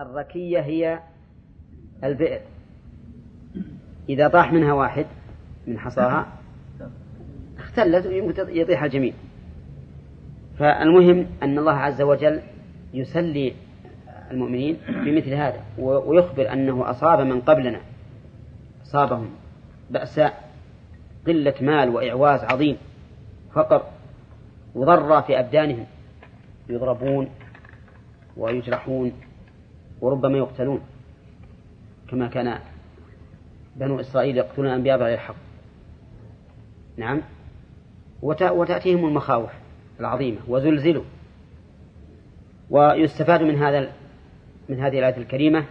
الركية هي البئر إذا طاح منها واحد من حصاها اختلت يمكن يطيح الجميع. فالمهم أن الله عز وجل يسلي المؤمنين بمثل هذا ويخبر أنه أصاب من قبلنا أصابهم بأساء قلة مال وإعواز عظيم فقر وضر في أبدانهم. يضربون ويجرحون وربما يقتلون كما كان بنو إسرائيل يقتلون الأنبياء بغير الحق نعم. وتأتيهم المخاوف العظيمة وزلزلوا. ويستفاد من هذا من هذه الآية الكريمة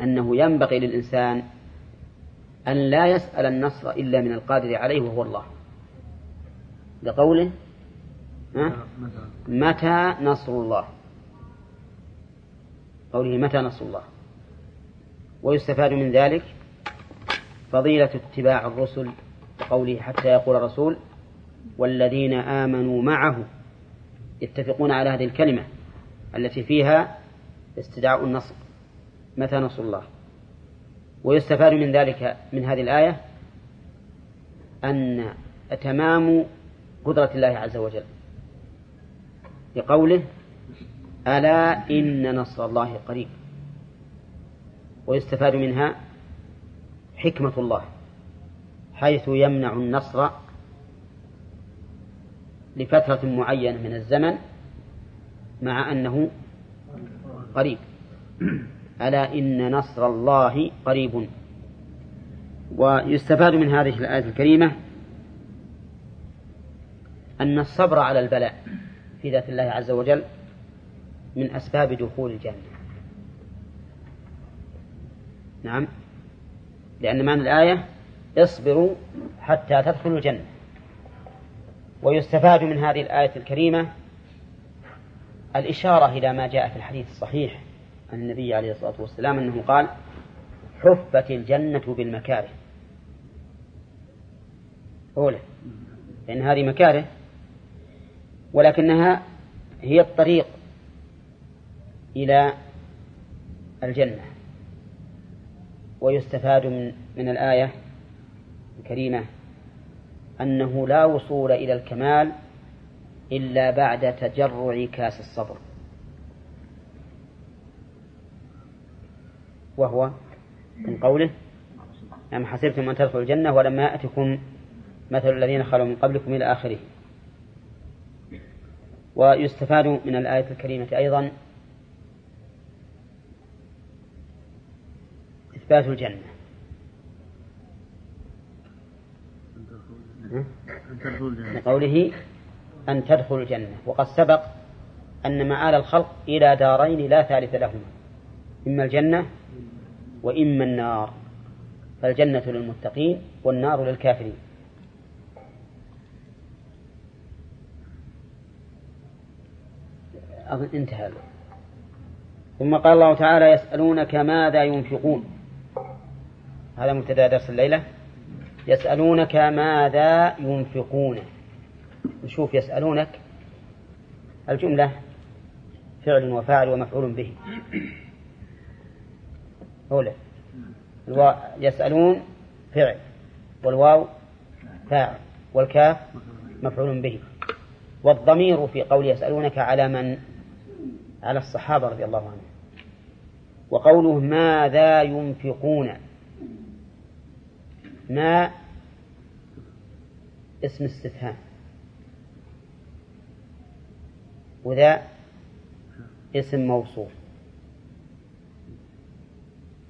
أنه ينبغي للإنسان أن لا يسأل النصر إلا من القادر عليه وهو الله. لقوله متى نصر الله؟ قوله متى نصر الله؟ ويستفاد من ذلك فضيلة اتباع الرسل وقوله حتى يقول الرسول والذين آمنوا معه. يتفقون على هذه الكلمة التي فيها استدعاء النصر. متى نصر الله؟ ويستفاد من ذلك من هذه الآية أن تمام قدرة الله عز وجل. لقوله ألا إن نصر الله قريب ويستفاد منها حكمة الله حيث يمنع النصر لفترة معينة من الزمن مع أنه قريب. ألا إن نصر الله قريب. ويستفاد من هذه الآية الكريمة أن الصبر على البلاء في ذات الله عز وجل من أسباب دخول الجنة. نعم. لأن معنى الآية اصبروا حتى تدخلوا الجنة. ويستفاد من هذه الآية الكريمة الإشارة إلى ما جاء في الحديث الصحيح عن النبي عليه الصلاة والسلام أنه قال حفت الجنة بالمكاره. أولى. لأن هذه مكاره ولكنها هي الطريق إلى الجنة. ويستفاد من من الآية الكريمة أنه لا وصول إلى الكمال إلا بعد تجرع كاس الصبر. وهو من قوله أم حسبتم أن تدخلوا الجنة ولما يأتكم مثل الذين خلوا من قبلكم إلى آخره. ويستفاد من الآية الكريمة أيضا إثبات الجنة. لقوله أن تدخلوا الجنة. وقد سبق أن مآل الخلق إلى دارين لا ثالث لهما. إما الجنة وإما النار. فالجنة للمتقين والنار للكافرين. أظن انتهى. ثم قال الله تعالى يسألونك ماذا ينفقون؟ هذا مبتدأ درس الليلة. يسألونك ماذا ينفقون. نشوف يسألونك الجملة فعل وفاعل ومفعول به. أولى. يسألون فعل. والواو فاعل. والكاف مفعول به. والضمير في قول يسألونك على من؟ على الصحابة رضي الله عنهم. وقوله ماذا ينفقون. ما اسم استفهام وذا اسم موصوف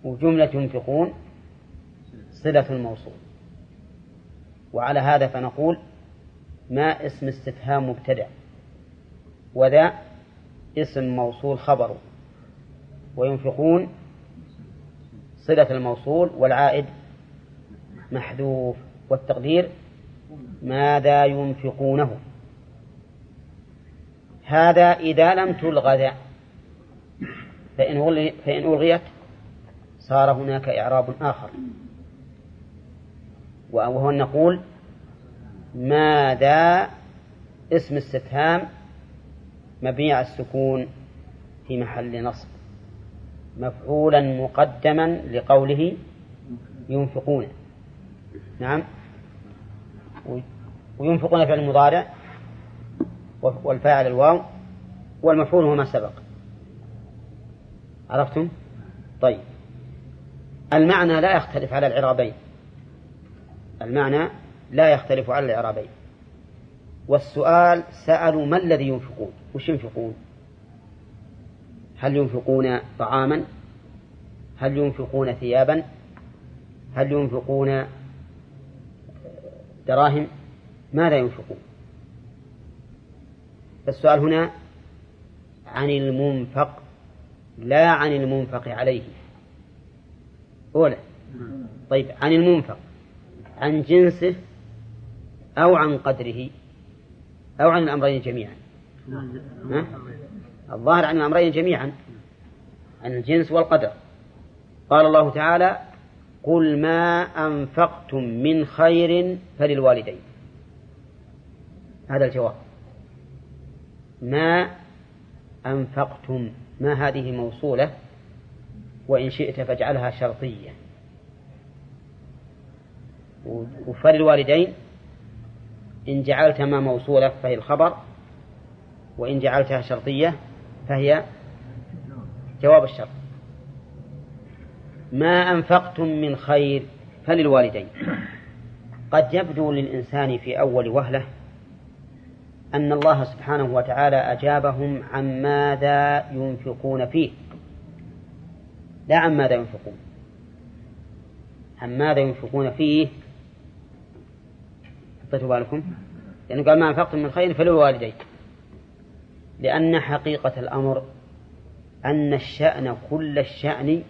وجملة ينفقون صلة الموصول وعلى هذا فنقول ما اسم استفهام مبتدأ وذا اسم موصول خبر وينفقون صلة الموصول والعائد محذوف والتقدير ماذا ينفقونه. هذا إذا لم تلغى ذا فإن فإن ألغيت صار هناك إعراب آخر. وهو أن نقول ماذا اسم استفهام مبني على السكون في محل نصب. مفعولا مقدما لقوله ينفقون. نعم. وينفقون فعل المضارع والفاعل الواو والمفعول هو ما سبق. عرفتم؟ طيب. المعنى لا يختلف على العرابين. المعنى لا يختلف على الإعرابين والسؤال سألوا ما الذي ينفقون؟ وش ينفقون؟ هل ينفقون طعاما؟ هل ينفقون ثيابا؟ هل ينفقون دراهم ماذا ينفقون؟ السؤال هنا عن المنفق لا عن المنفق عليه. أولا طيب عن المنفق عن جنسه أو عن قدره أو عن الأمرين جميعا؟ الظاهر عن الأمرين جميعا عن الجنس والقدر. قال الله تعالى قل ما أنفقتم من خير فللوالدين. هذا الجواب. ما أنفقتم ما هذه موصولة وإن شئت فاجعلها شرطية. وفللوالدين إن جعلت ما موصولة فهي الخبر وإن جعلتها شرطية فهي جواب الشرط. ما أنفقتم من خير فللوالدين. قد يبدو للإنسان في أول وهلة أن الله سبحانه وتعالى أجابهم عن ماذا ينفقون فيه. لا عن ماذا ينفقون. عن ماذا ينفقون فيه. حطيتوا بالكم. لأنه قال ما أنفقتم من خير فللوالدين. لأن حقيقة الأمر أن الشأن كل الشأن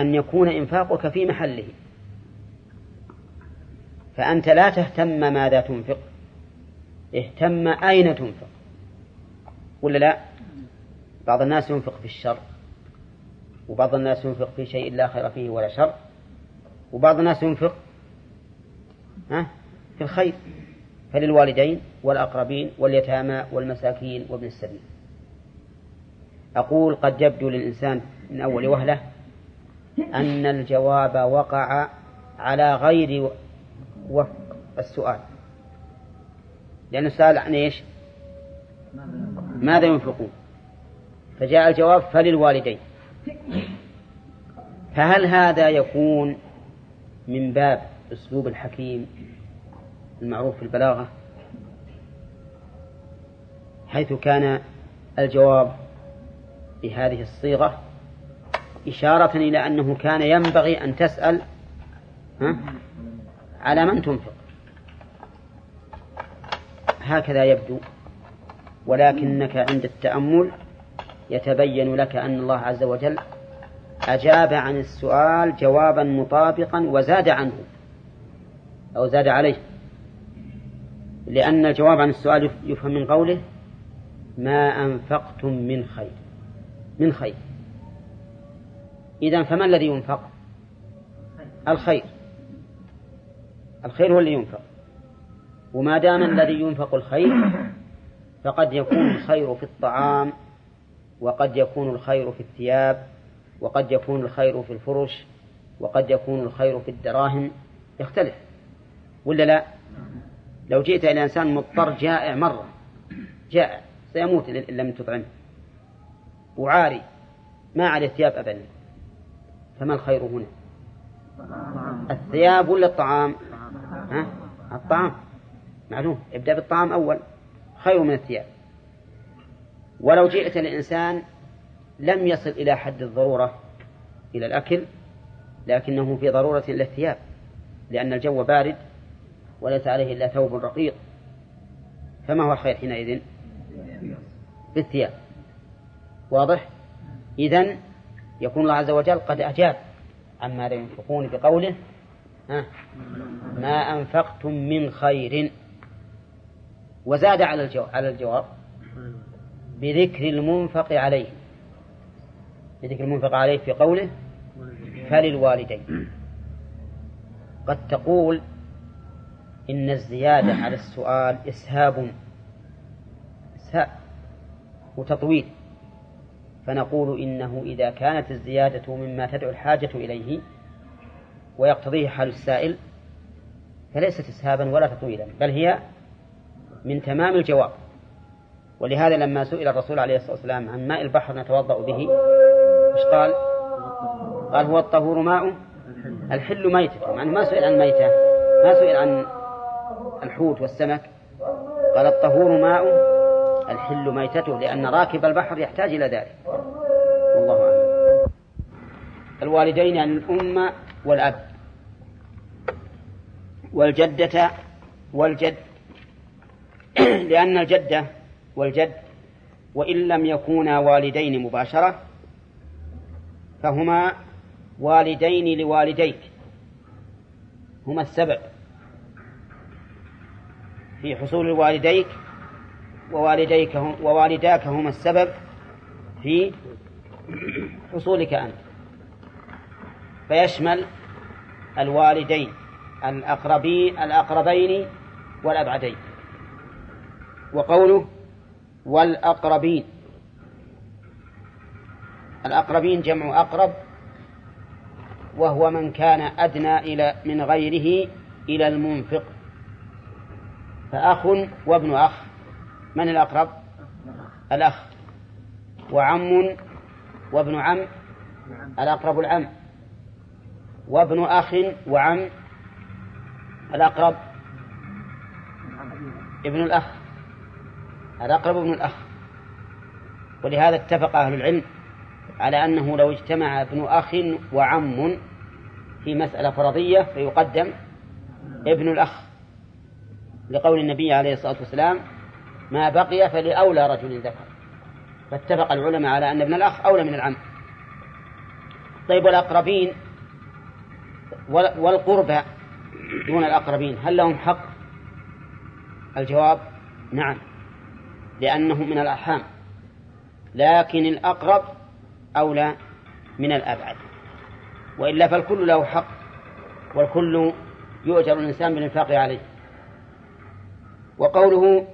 أن يكون إنفاقك في محله. فأنت لا تهتم ماذا تنفق. اهتم أين تنفق. ولا لا؟ بعض الناس ينفق في الشر وبعض الناس ينفق في شيء لا خير فيه ولا شر وبعض الناس ينفق ها في الخير. فللوالدين والأقربين واليتامى والمساكين وابن السبيل. أقول قد يبدو للإنسان من أول وهلة أن الجواب وقع على غير وفق السؤال. لأن السؤال عن إيش؟ ماذا ينفقون؟ فجاء الجواب فللوالدين. فهل هذا يكون من باب أسلوب الحكيم المعروف في البلاغة؟ حيث كان الجواب بهذه الصيغة إشارة إلى أنه كان ينبغي أن تسأل على من تنفق. هكذا يبدو. ولكنك عند التأمل يتبين لك أن الله عز وجل أجاب عن السؤال جوابا مطابقا وزاد عنه أو زاد عليه. لأن الجواب عن السؤال يفهم من قوله ما أنفقتم من خير. من خير. إذا فما الذي ينفق؟ الخير. الخير هو اللي ينفق. وما دام الذي ينفق الخير فقد يكون الخير في الطعام وقد يكون الخير في الثياب وقد يكون الخير في الفرش وقد يكون الخير في الدراهم. يختلف. ولا لا؟ لو جئت إلى إنسان مضطر جائع مرة جائع سيموت إن لم تطعمه. وعاري ما عليه ثياب أبدا. فما الخير هنا؟ الثياب ولا الطعام؟ ها؟ الطعام. معلوم. ابدأ بالطعام أول. خير من الثياب. ولو جئت لإنسان لم يصل إلى حد الضرورة إلى الأكل لكنه في ضرورة إلى الثياب لأن الجو بارد وليس عليه إلا ثوب رقيق. فما هو الخير حينئذ؟ في الثياب واضح؟ إذن يكون الله عز وجل قد أجاب عما ينفقون بقوله ها ما أنفقتم من خير. وزاد على الجواب, على الجواب بذكر المنفق عليه. بذكر المنفق عليه في قوله فللوالدين. قد تقول إن الزيادة على السؤال إسهاب إسهاب وتطويل. فنقول إنه إذا كانت الزيادة مما تدعو الحاجة إليه ويقتضيه حال السائل فليست إسهابا ولا تطويلا بل هي من تمام الجواب. ولهذا لما سئل الرسول عليه الصلاة والسلام عن ماء البحر نتوضأ به إيش قال؟ قال هو الطهور ماء الحل ميتة. أنه ما سئل عن ميتة ما سئل عن الحوت والسمك. قال الطهور ماء الحل ميتته لأن راكب البحر يحتاج إلى ذلك. والله أعلم. الوالدين عن الأم والأب. والجدة والجد. لأن الجدة والجد وإن لم يكونا والدين مباشرة فهما والدين لوالديك. هما السبب في حصول والديك ووالديك هم ووالداك هما السبب في حصولك أنت. فيشمل الوالدين الأقربين الأقربين والأبعدين. وقوله والأقربين. الأقربين جمع أقرب وهو من كان أدنى إلى من غيره إلى المنفق. فأخ وابن أخ. من الأقرب؟ الأخ. وعم وابن عم؟ الأقرب العم. وابن أخ وعم؟ الأقرب؟ ابن الأخ. الأقرب ابن الأخ. ولهذا اتفق أهل العلم على أنه لو اجتمع ابن أخ وعم في مسألة فرضية فيقدم ابن الأخ. لقول النبي عليه الصلاة والسلام ما بقي فلأولى رجل ذكر. فاتفق العلماء على أن ابن الأخ أولى من العم. طيب والأقربين والقربى دون الأقربين هل لهم حق؟ الجواب نعم لأنهم من الأرحام. لكن الأقرب أولى من الأبعد. وإلا فالكل له حق والكل يؤجر الإنسان بالإنفاق عليه. وقوله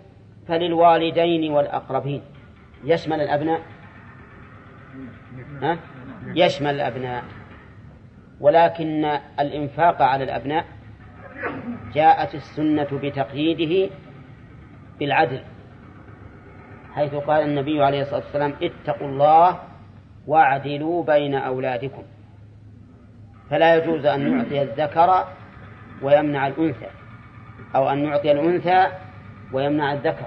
فللوالدين والأقربين. يشمل الأبناء؟ ها؟ يشمل الأبناء. ولكن الإنفاق على الأبناء جاءت السنة بتقييده بالعدل حيث قال النبي عليه الصلاة والسلام اتقوا الله واعدلوا بين أولادكم. فلا يجوز أن نعطي الذكر ويمنع الأنثى أو أن نعطي الأنثى ويمنع الذكر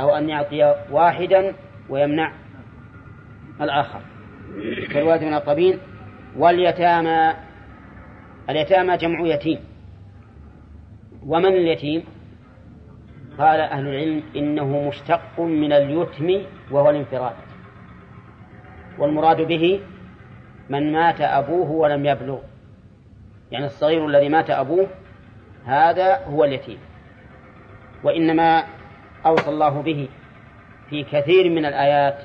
أو أن يعطي واحدا ويمنع الآخر. فالوالد من الطبين واليتامى اليتامى جمع يتيم. ومن اليتيم؟ قال أهل العلم إنه مشتق من اليتم وهو الانفراد. والمراد به من مات أبوه ولم يبلغ. يعني الصغير الذي مات أبوه هذا هو اليتيم. وإنما أوصى الله به في كثير من الآيات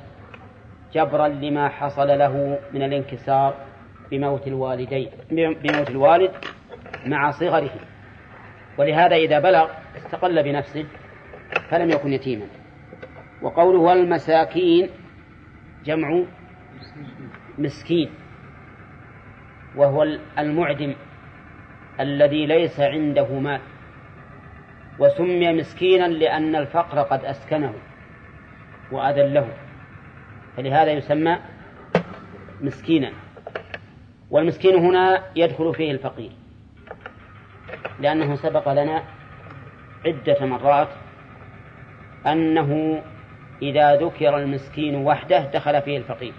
جبرا لما حصل له من الانكسار بموت الوالدين بموت الوالد مع صغره. ولهذا إذا بلغ استقل بنفسه فلم يكن يتيما. وقوله والمساكين جمع مسكين وهو المعدم الذي ليس عنده مال. وسمي مسكينا لأن الفقر قد أسكنه وأذله. فلهذا يسمى مسكينا. والمسكين هنا يدخل فيه الفقير. لأنه سبق لنا عدة مرات أنه إذا ذكر المسكين وحده دخل فيه الفقير.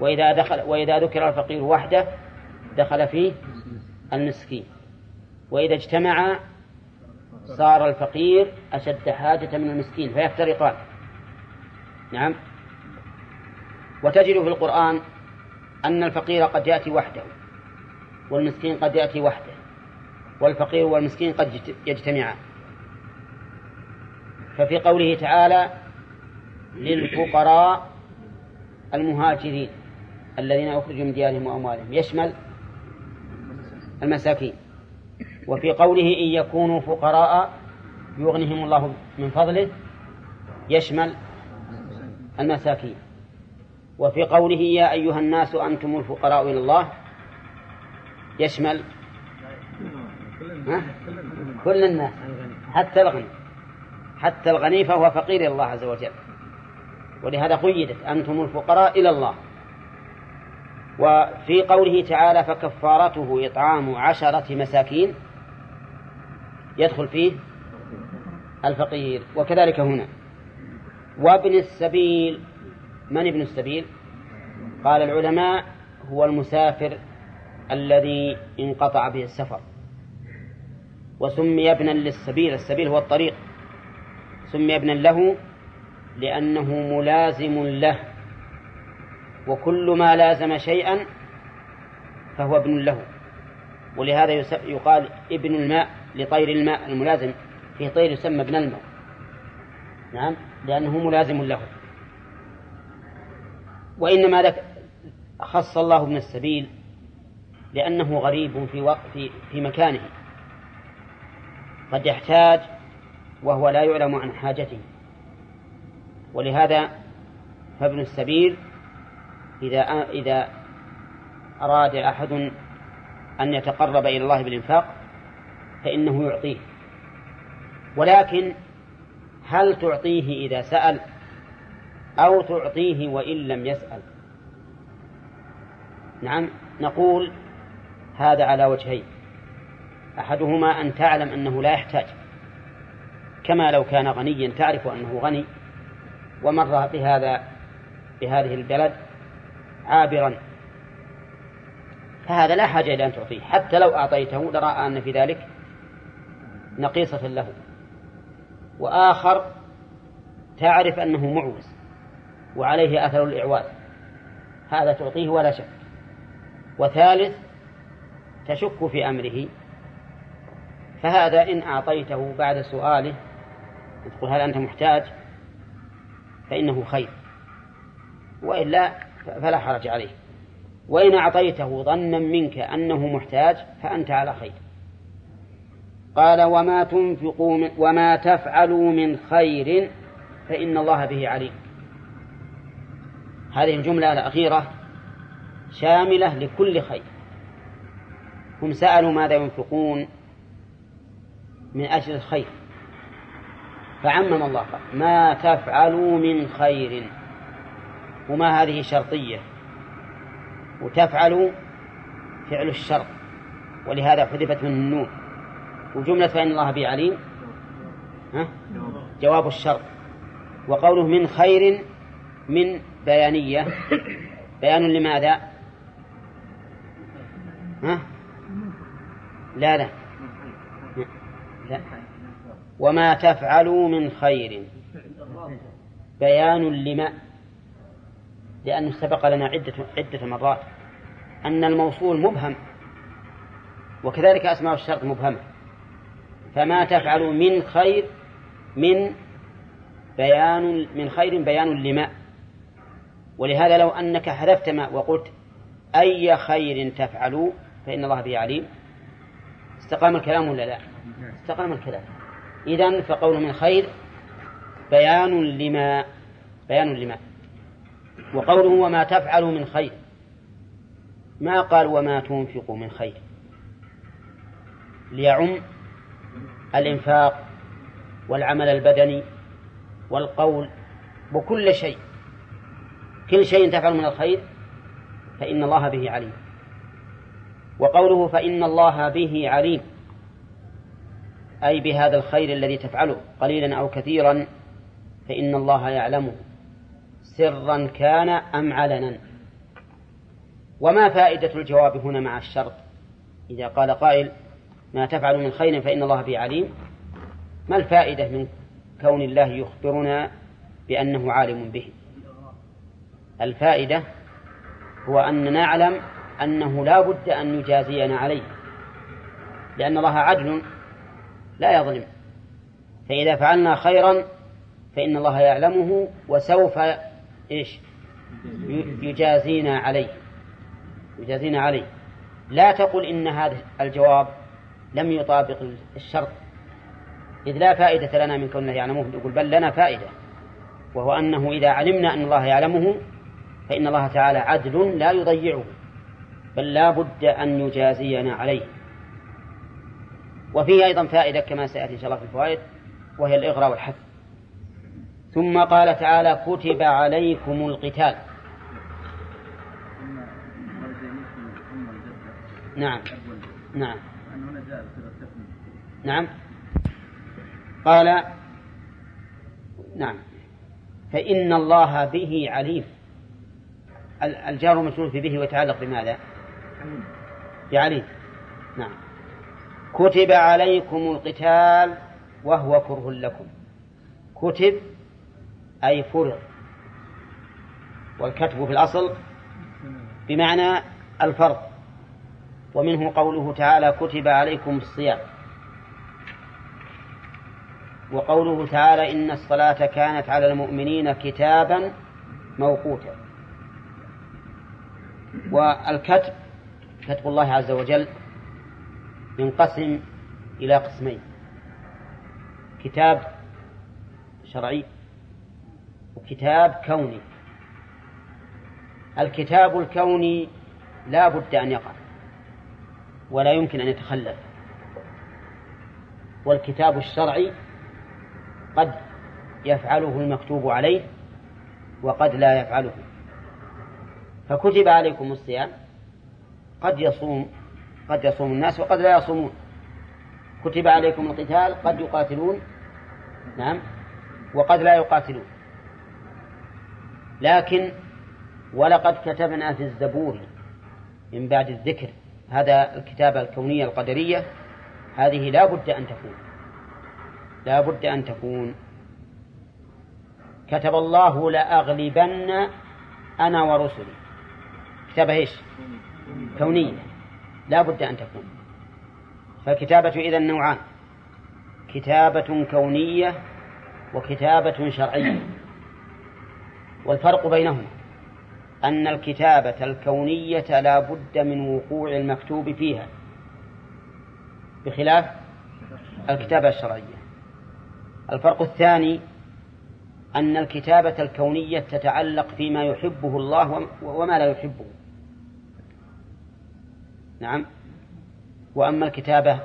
وإذا دخل وإذا ذكر الفقير وحده دخل فيه المسكين. وإذا اجتمع صار الفقير أشد حاجة من المسكين فيفترقان. نعم. وتجد في القرآن أن الفقير قد يأتي وحده والمسكين قد يأتي وحده والفقير والمسكين قد يجتمعان. ففي قوله تعالى للفقراء المهاجرين الذين أخرجوا من ديارهم وأموالهم. يشمل المساكين. وفي قوله إن يكونوا فقراء يغنهم الله من فضله يشمل المساكين. وفي قوله يا أيها الناس أنتم الفقراء إلى الله يشمل؟ كل الناس حتى الغني. حتى الغني فهو فقير إلى الله عز وجل. ولهذا قيدت أنتم الفقراء إلى الله. وفي قوله تعالى فكفارته إطعام عشرة مساكين يدخل فيه الفقير. وكذلك هنا. وابن السبيل من ابن السبيل؟ قال العلماء هو المسافر الذي انقطع به السفر. وسمي ابنا للسبيل. السبيل هو الطريق. سمي ابنا له لأنه ملازم له. وكل ما لازم شيئا فهو ابن له. ولهذا يقال ابن الماء. لطير الماء الملازم في طير يسمى ابن الماء. نعم لأنه ملازم له. وإنما لك خص الله ابن السبيل لأنه غريب في وقت في, في مكانه. قد يحتاج وهو لا يعلم عن حاجته. ولهذا فابن السبيل إذا إذا أراد أحد أن يتقرب إلى الله بالإنفاق فإنه يعطيه. ولكن هل تعطيه إذا سأل؟ أو تعطيه وإن لم يسأل؟ نعم نقول هذا على وجهين. أحدهما أن تعلم أنه لا يحتاج كما لو كان غنيا تعرف أنه غني ومر بهذا بهذه البلد عابرا. فهذا لا حاجة إلى أن تعطيه. حتى لو أعطيته لرأى أن في ذلك نقيصة له. وآخر تعرف أنه معوز وعليه أثر الإعواز هذا تعطيه ولا شك. وثالث تشك في أمره. فهذا إن أعطيته بعد سؤاله تقول هل أنت محتاج؟ فإنه خير. وإلا فلا حرج عليه. وإن أعطيته ظنا منك أنه محتاج فأنت على خير. قال وما تنفقوا وما تفعلوا من خير فإن الله به عليم. هذه الجملة الأخيرة شاملة لكل خير. هم سألوا ماذا ينفقون من أجل الخير. فعمم الله قال ما تفعلوا من خير. وما هذه شرطية؟ وتفعل فعل الشرط ولهذا حذفت من النون. وجملة فإن الله به عليم. ها؟ جواب الشرط. وقوله من خير من بيانية. بيان لماذا؟ ها؟ لا لا. لا. وما تفعلوا من خير. بيان لما؟ لأنه سبق لنا عدة عدة مرات أن الموصول مبهم. وكذلك أسماء الشرط مبهمة. فما تفعلوا من خير من بيان من خير بيان لما. ولهذا لو أنك حذفت ما وقلت أي خير تفعلوا فإن الله به عليم. استقام الكلام ولا لا؟ استقام الكلام. إذن فقول من خير بيان لما بيان لما. وقوله وما تفعل من خير. ما قال وما تنفق من خير. ليعم الإنفاق والعمل البدني والقول وكل شيء. كل شيء تفعل من الخير فإن الله به عليم. وقوله فإن الله به عليم أي بهذا الخير الذي تفعله قليلا أو كثيرا فإن الله يعلمه. سرا كان أم علنا؟ وما فائدة الجواب هنا مع الشرط؟ إذا قال قائل ما تفعل من خير فإن الله به عليم. ما الفائدة من كون الله يخبرنا بأنه عالم به؟ الفائدة هو أن نعلم أنه لا بد أن يجازينا عليه لأن الله عدل لا يظلم. فإذا فعلنا خيرا فإن الله يعلمه وسوف إيش؟ يجازينا عليه. يجازينا عليه. لا تقل إن هذا الجواب لم يطابق الشرط. إذ لا فائدة لنا من كونه يعلمه. يقول بل لنا فائدة وهو أنه إذا علمنا أن الله يعلمه فإن الله تعالى عدل لا يضيعه بل لا بد أن يجازينا عليه. وفيه أيضا فائدة كما سيأتي إن شاء الله في الفوائد وهي الإغراء والحث. ثم قال تعالى كتب عليكم القتال. نعم. نعم. نعم. قال نعم. فإن الله به عليم. الجار مجرور به ويتعلق بماذا؟ بعليم. نعم. كتب عليكم القتال وهو كره لكم. كتب أي فرض والكتب في الأصل بمعنى الفرض. ومنه قوله تعالى كتب عليكم الصيام. وقوله تعالى إن الصلاة كانت على المؤمنين كتابا موقوتا. والكتب كتب الله عز وجل ينقسم إلى قسمين. كتاب شرعي وكتاب كوني. الكتاب الكوني لا بد أن يقع. ولا يمكن أن يتخلف. والكتاب الشرعي قد يفعله المكتوب عليه وقد لا يفعله. فكتب عليكم الصيام. قد يصوم قد يصوم الناس وقد لا يصومون. كتب عليكم القتال قد يقاتلون. نعم. وقد لا يقاتلون. لكن ولقد كتبنا في الزبور من بعد الذكر هذا الكتابة الكونية القدرية هذه لا بد أن تكون. لا بد أن تكون. كتب الله لأغلبن أنا ورسلي. كتابة إيش؟ كونية. لا بد أن تكون. فالكتابة إذا نوعان. كتابة كونية وكتابة شرعية. والفرق بينهما. أن الكتابة الكونية لا بد من وقوع المكتوب فيها. بخلاف الكتابة الشرعية. الفرق الثاني أن الكتابة الكونية تتعلق فيما يحبه الله وما لا يحبه. نعم. وأما الكتابة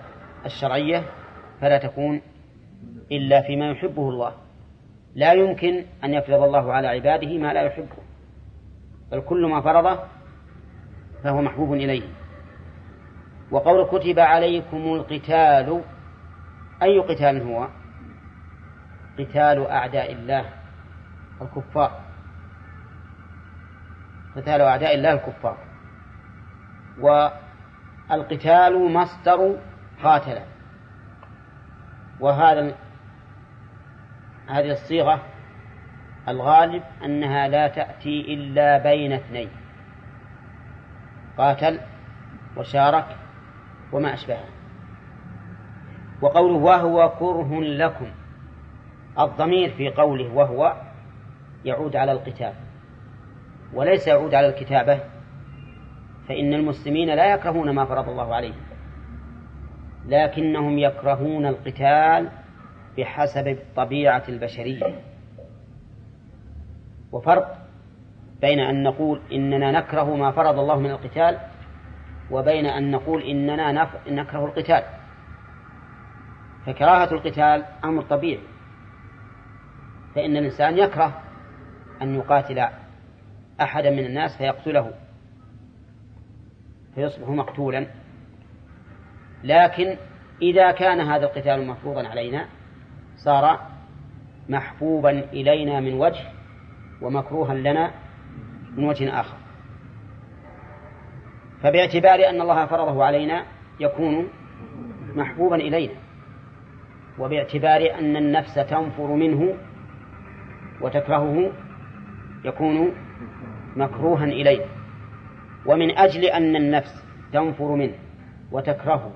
الشرعية فلا تكون إلا فيما يحبه الله. لا يمكن أن يفرض الله على عباده ما لا يحبه. بل كل ما فرضه فهو محبوب إليه. وقول كتب عليكم القتال أي قتال هو؟ قتال أعداء الله الكفار. قتال أعداء الله الكفار. والقتال مصدر قاتل وهذا هذه الصيغة الغالب أنها لا تأتي إلا بين اثنين. قاتل وشارك وما أشبهه. وقوله وهو كره لكم الضمير في قوله وهو يعود على القتال. وليس يعود على الكتابة فإن المسلمين لا يكرهون ما فرض الله عليهم. لكنهم يكرهون القتال بحسب الطبيعة البشرية. وفرق بين أن نقول إننا نكره ما فرض الله من القتال وبين أن نقول إننا نكره القتال. فكراهة القتال أمر طبيعي. فإن الإنسان يكره أن يقاتل أحدا من الناس فيقتله فيصبح مقتولا. لكن إذا كان هذا القتال مفروضا علينا صار محبوبا إلينا من وجه ومكروها لنا من وجه آخر. فباعتبار أن الله فرضه علينا يكون محبوبا إلينا وباعتبار أن النفس تنفر منه وتكرهه يكون مكروها إليه ومن أجل أن النفس تنفر منه وتكرهه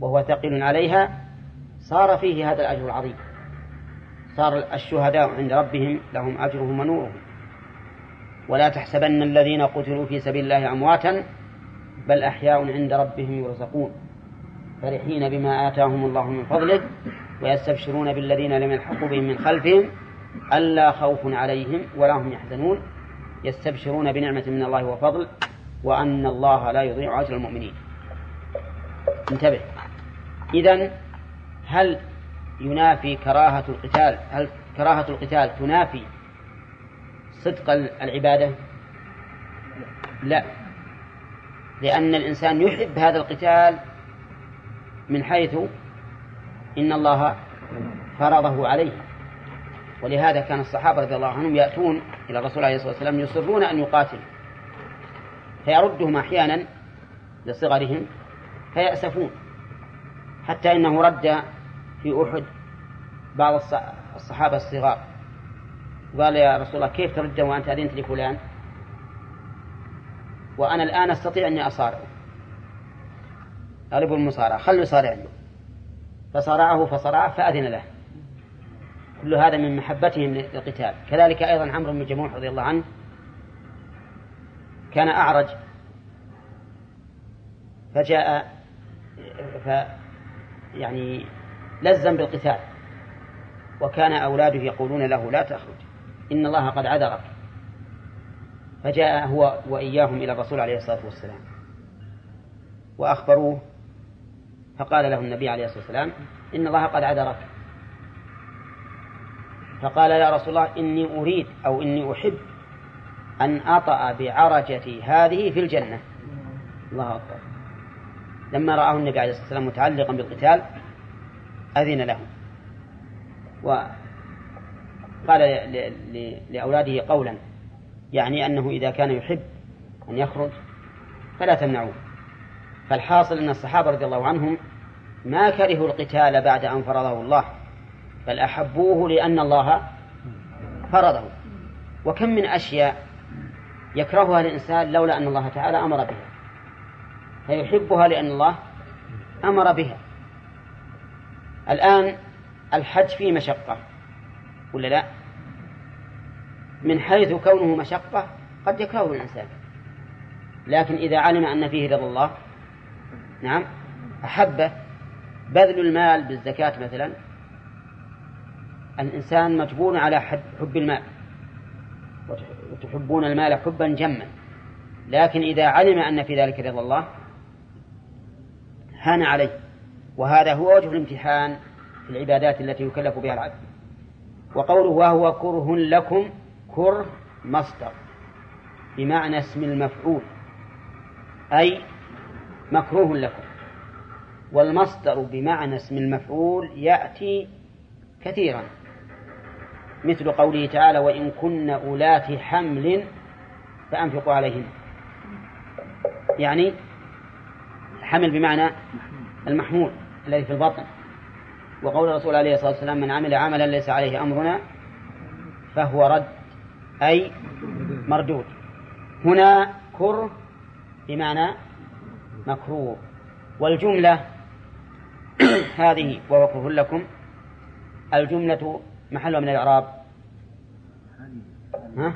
وهو ثقيل عليها صار فيه هذا الأجر العظيم. صار الشهداء عند ربهم لهم أجرهم ونورهم. ولا تحسبن الذين قتلوا في سبيل الله أمواتا بل أحياء عند ربهم يرزقون. فرحين بما آتاهم الله من فضله ويستبشرون بالذين لم يلحقوا بهم من خلفهم ألا خوف عليهم ولا هم يحزنون. يستبشرون بنعمة من الله وفضل وأن الله لا يضيع أجر المؤمنين. انتبه. إذا هل ينافي كراهة القتال. هل كراهة القتال تنافي صدق العبادة؟ لا. لأن الإنسان يحب هذا القتال من حيث إن الله فرضه عليه. ولهذا كان الصحابة رضي الله عنهم يأتون إلى الرسول عليه الصلاة والسلام يصرون أن يقاتلوا. فيردهم أحيانا لصغرهم فيأسفون حتى إنه رد في أحد؟ بعض الصحابة الصغار. قال يا رسول الله كيف ترد وأنت أذنت لفلان؟ وأنا الآن أستطيع أني أصارعه. غالب المصارعة خلوا يصارعني. فصارعه فصرعه فأذن له. كل هذا من محبتهم للقتال. كذلك أيضا عمرو بن جموح رضي الله عنه كان أعرج. فجاء ف يعني لزم بالقتال. وكان أولاده يقولون له لا تخرج إن الله قد عذرك. فجاء هو وإياهم إلى الرسول عليه الصلاة والسلام. وأخبروه فقال له النبي عليه الصلاة والسلام إن الله قد عذرك. فقال يا رسول الله إني أريد أو إني أحب أن أطأ بعرجتي هذه في الجنة. الله أكبر. لما رآه النبي عليه الصلاة والسلام متعلقا بالقتال أذن له. وقال لأولاده قولا يعني أنه إذا كان يحب أن يخرج فلا تمنعوه. فالحاصل أن الصحابة رضي الله عنهم ما كرهوا القتال بعد أن فرضه الله بل أحبوه لأن الله فرضه. وكم من أشياء يكرهها الإنسان لولا أن الله تعالى أمر بها فيحبها لأن الله أمر بها. الآن الحج فيه مشقة ولا لا؟ من حيث كونه مشقة قد يكرهه الإنسان لكن إذا علم أن فيه رضا الله نعم أحبه بذل المال بالزكاة مثلا الإنسان مجبور على حب المال وتحبون المال حبا جما لكن إذا علم أن في ذلك رضا الله هان عليه. وهذا هو وجه الامتحان في العبادات التي يكلف بها العبد. وقوله وهو كره لكم كره مصدر بمعنى اسم المفعول أي مكروه لكم. والمصدر بمعنى اسم المفعول يأتي كثيرا مثل قوله تعالى وإن كن أولات حمل فأنفقوا عليهن. يعني حمل بمعنى المحمول. الذي في البطن وقول الرسول عليه الصلاة والسلام من عمل عملا ليس عليه أمرنا فهو رد أي مردود. هنا كر بمعنى مكروه. والجملة هذه وهو كره لكم الجملة محلها من الإعراب. ها؟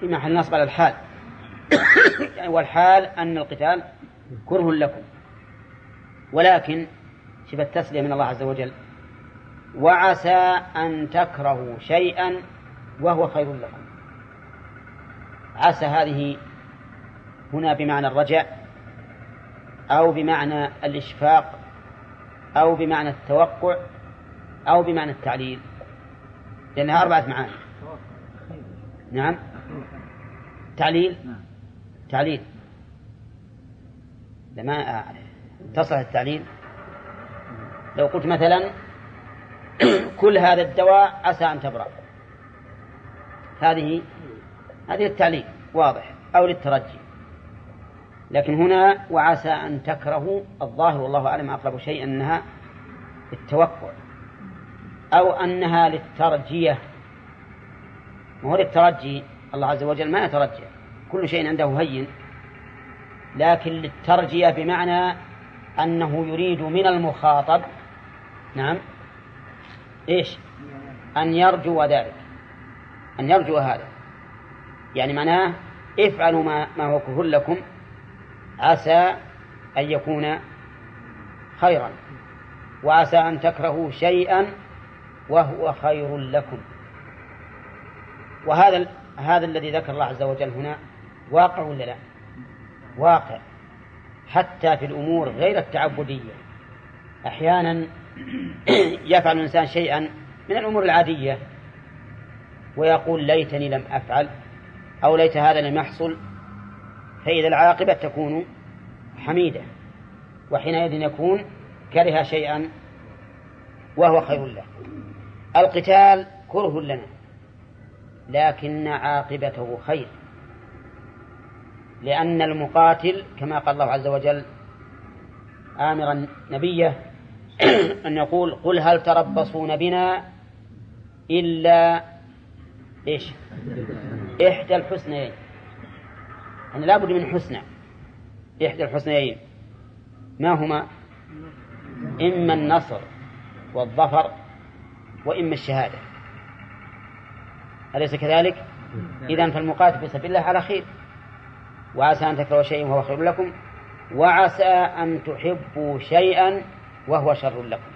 في محل نصب على الحال. يعني والحال أن القتال كره لكم. ولكن شوف التسلية من الله عز وجل. وعسى أن تكرهوا شيئا وهو خير لكم. عسى هذه هنا بمعنى الرجاء أو بمعنى الإشفاق أو بمعنى التوقع أو بمعنى التعليل. لأنها أربعة معاني. نعم. تعليل. تعليل. لما تصل التعليل. لو قلت مثلا كل هذا الدواء عسى أن تبرأ. هذه هذه التعليل واضح أو للترجي. لكن هنا وعسى أن تكرهوا الظاهر والله أعلم أقرب شيء أنها للتوقع أو أنها للترجية. وهو للترجي؟ الله عز وجل ما يترجى. كل شيء عنده هين. لكن للترجية بمعنى أنه يريد من المخاطب نعم. إيش؟ أن يرجو ذلك. أن يرجو هذا. يعني معناه افعلوا ما, ما هو كفر لكم. عسى أن يكون خيرا. وعسى أن تكرهوا شيئا وهو خير لكم. وهذا هذا الذي ذكر الله عز وجل هنا واقع ولا لا؟ واقع. حتى في الأمور غير التعبدية. أحيانا يفعل الإنسان شيئا من الأمور العادية ويقول ليتني لم أفعل أو ليت هذا لم يحصل فإذا العاقبة تكون حميدة وحينئذ يكون كره شيئا وهو خير له. القتال كره لنا لكن عاقبته خير لأن المقاتل كما قال الله عز وجل آمرا نبيه أن يقول قل هل تربصون بنا إلا إيش؟ إحدى الحسنيين. يعني لابد من حسنى. إحدى الحسنيين. ما هما؟ إما النصر والظفر وإما الشهادة. أليس كذلك؟ إذا فالمقاتل في سبيل الله على خير. وعسى أن تكرهوا شيئا وهو خير لكم. وعسى أن تحبوا شيئا وهو شر لكم.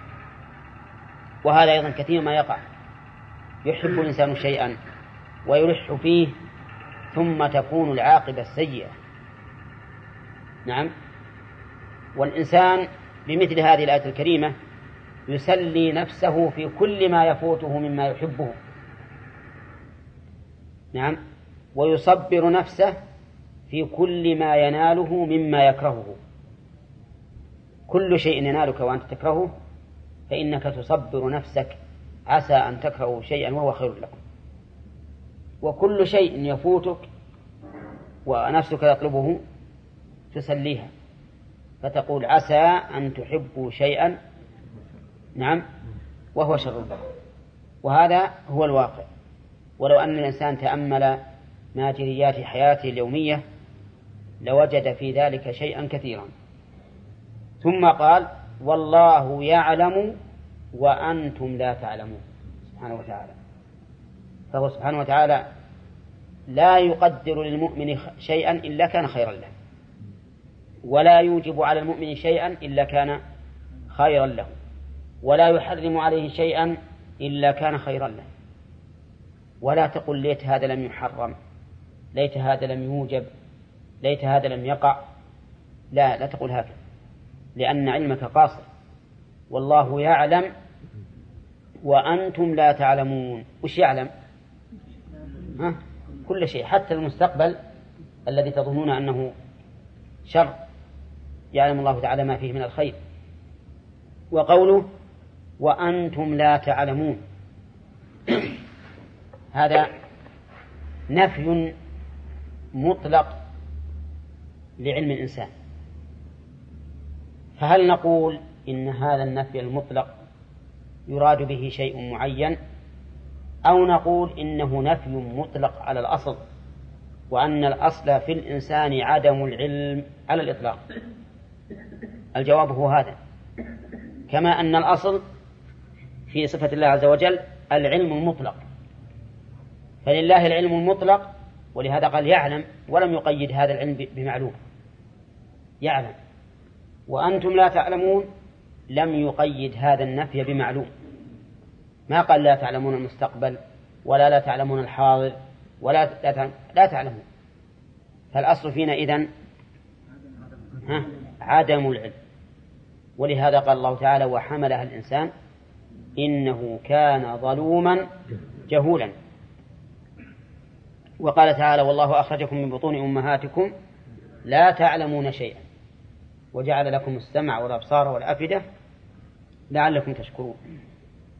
وهذا أيضا كثير ما يقع. يحب الإنسان شيئا ويلح فيه ثم تكون العاقبة السيئة. نعم. والإنسان بمثل هذه الآية الكريمة يسلي نفسه في كل ما يفوته مما يحبه. نعم. ويصبر نفسه في كل ما يناله مما يكرهه. كل شيء ينالك وأنت تكرهه فإنك تصبر نفسك عسى أن تكرهوا شيئا وهو خير لكم. وكل شيء يفوتك ونفسك تطلبه تسليها فتقول عسى أن تحبوا شيئا. نعم وهو شر لكم. وهذا هو الواقع. ولو أن الإنسان تأمل ماجريات حياته اليومية لوجد في ذلك شيئا كثيرا. ثم قال والله يعلم وأنتم لا تعلمون. سبحانه وتعالى. فهو سبحانه وتعالى لا يقدر للمؤمن شيئا إلا كان خيرا له. ولا يوجب على المؤمن شيئا إلا كان خيرا له. ولا يحرم عليه شيئا إلا كان خيرا له. ولا تقل ليت هذا لم يحرم ليت هذا لم يوجب ليت هذا لم يقع. لا لا تقول هكذا. لأن علمك قاصر. والله يعلم وأنتم لا تعلمون. وش يعلم؟ ها؟ كل شيء حتى المستقبل الذي تظنون أنه شر. يعلم الله تعالى ما فيه من الخير. وقوله وأنتم لا تعلمون. هذا نفي مطلق لعلم الإنسان. فهل نقول إن هذا النفي المطلق يراد به شيء معين؟ أو نقول إنه نفي مطلق على الأصل وأن الأصل في الإنسان عدم العلم على الإطلاق؟ الجواب هو هذا. كما أن الأصل في صفة الله عز وجل العلم المطلق. فلله العلم المطلق ولهذا قال يعلم ولم يقيد هذا العلم بمعلوم. يعلم. وأنتم لا تعلمون لم يقيد هذا النفي بمعلوم. ما قال لا تعلمون المستقبل ولا لا تعلمون الحاضر ولا لا تعلمون. فالأصل فينا إذن ها؟ عدم العلم. ولهذا قال الله تعالى وحملها الإنسان إنه كان ظلوما جهولا. وقال تعالى والله أخرجكم من بطون أمهاتكم لا تعلمون شيئا. وجعل لكم السمع والأبصار والأفئدة لعلكم تشكرون.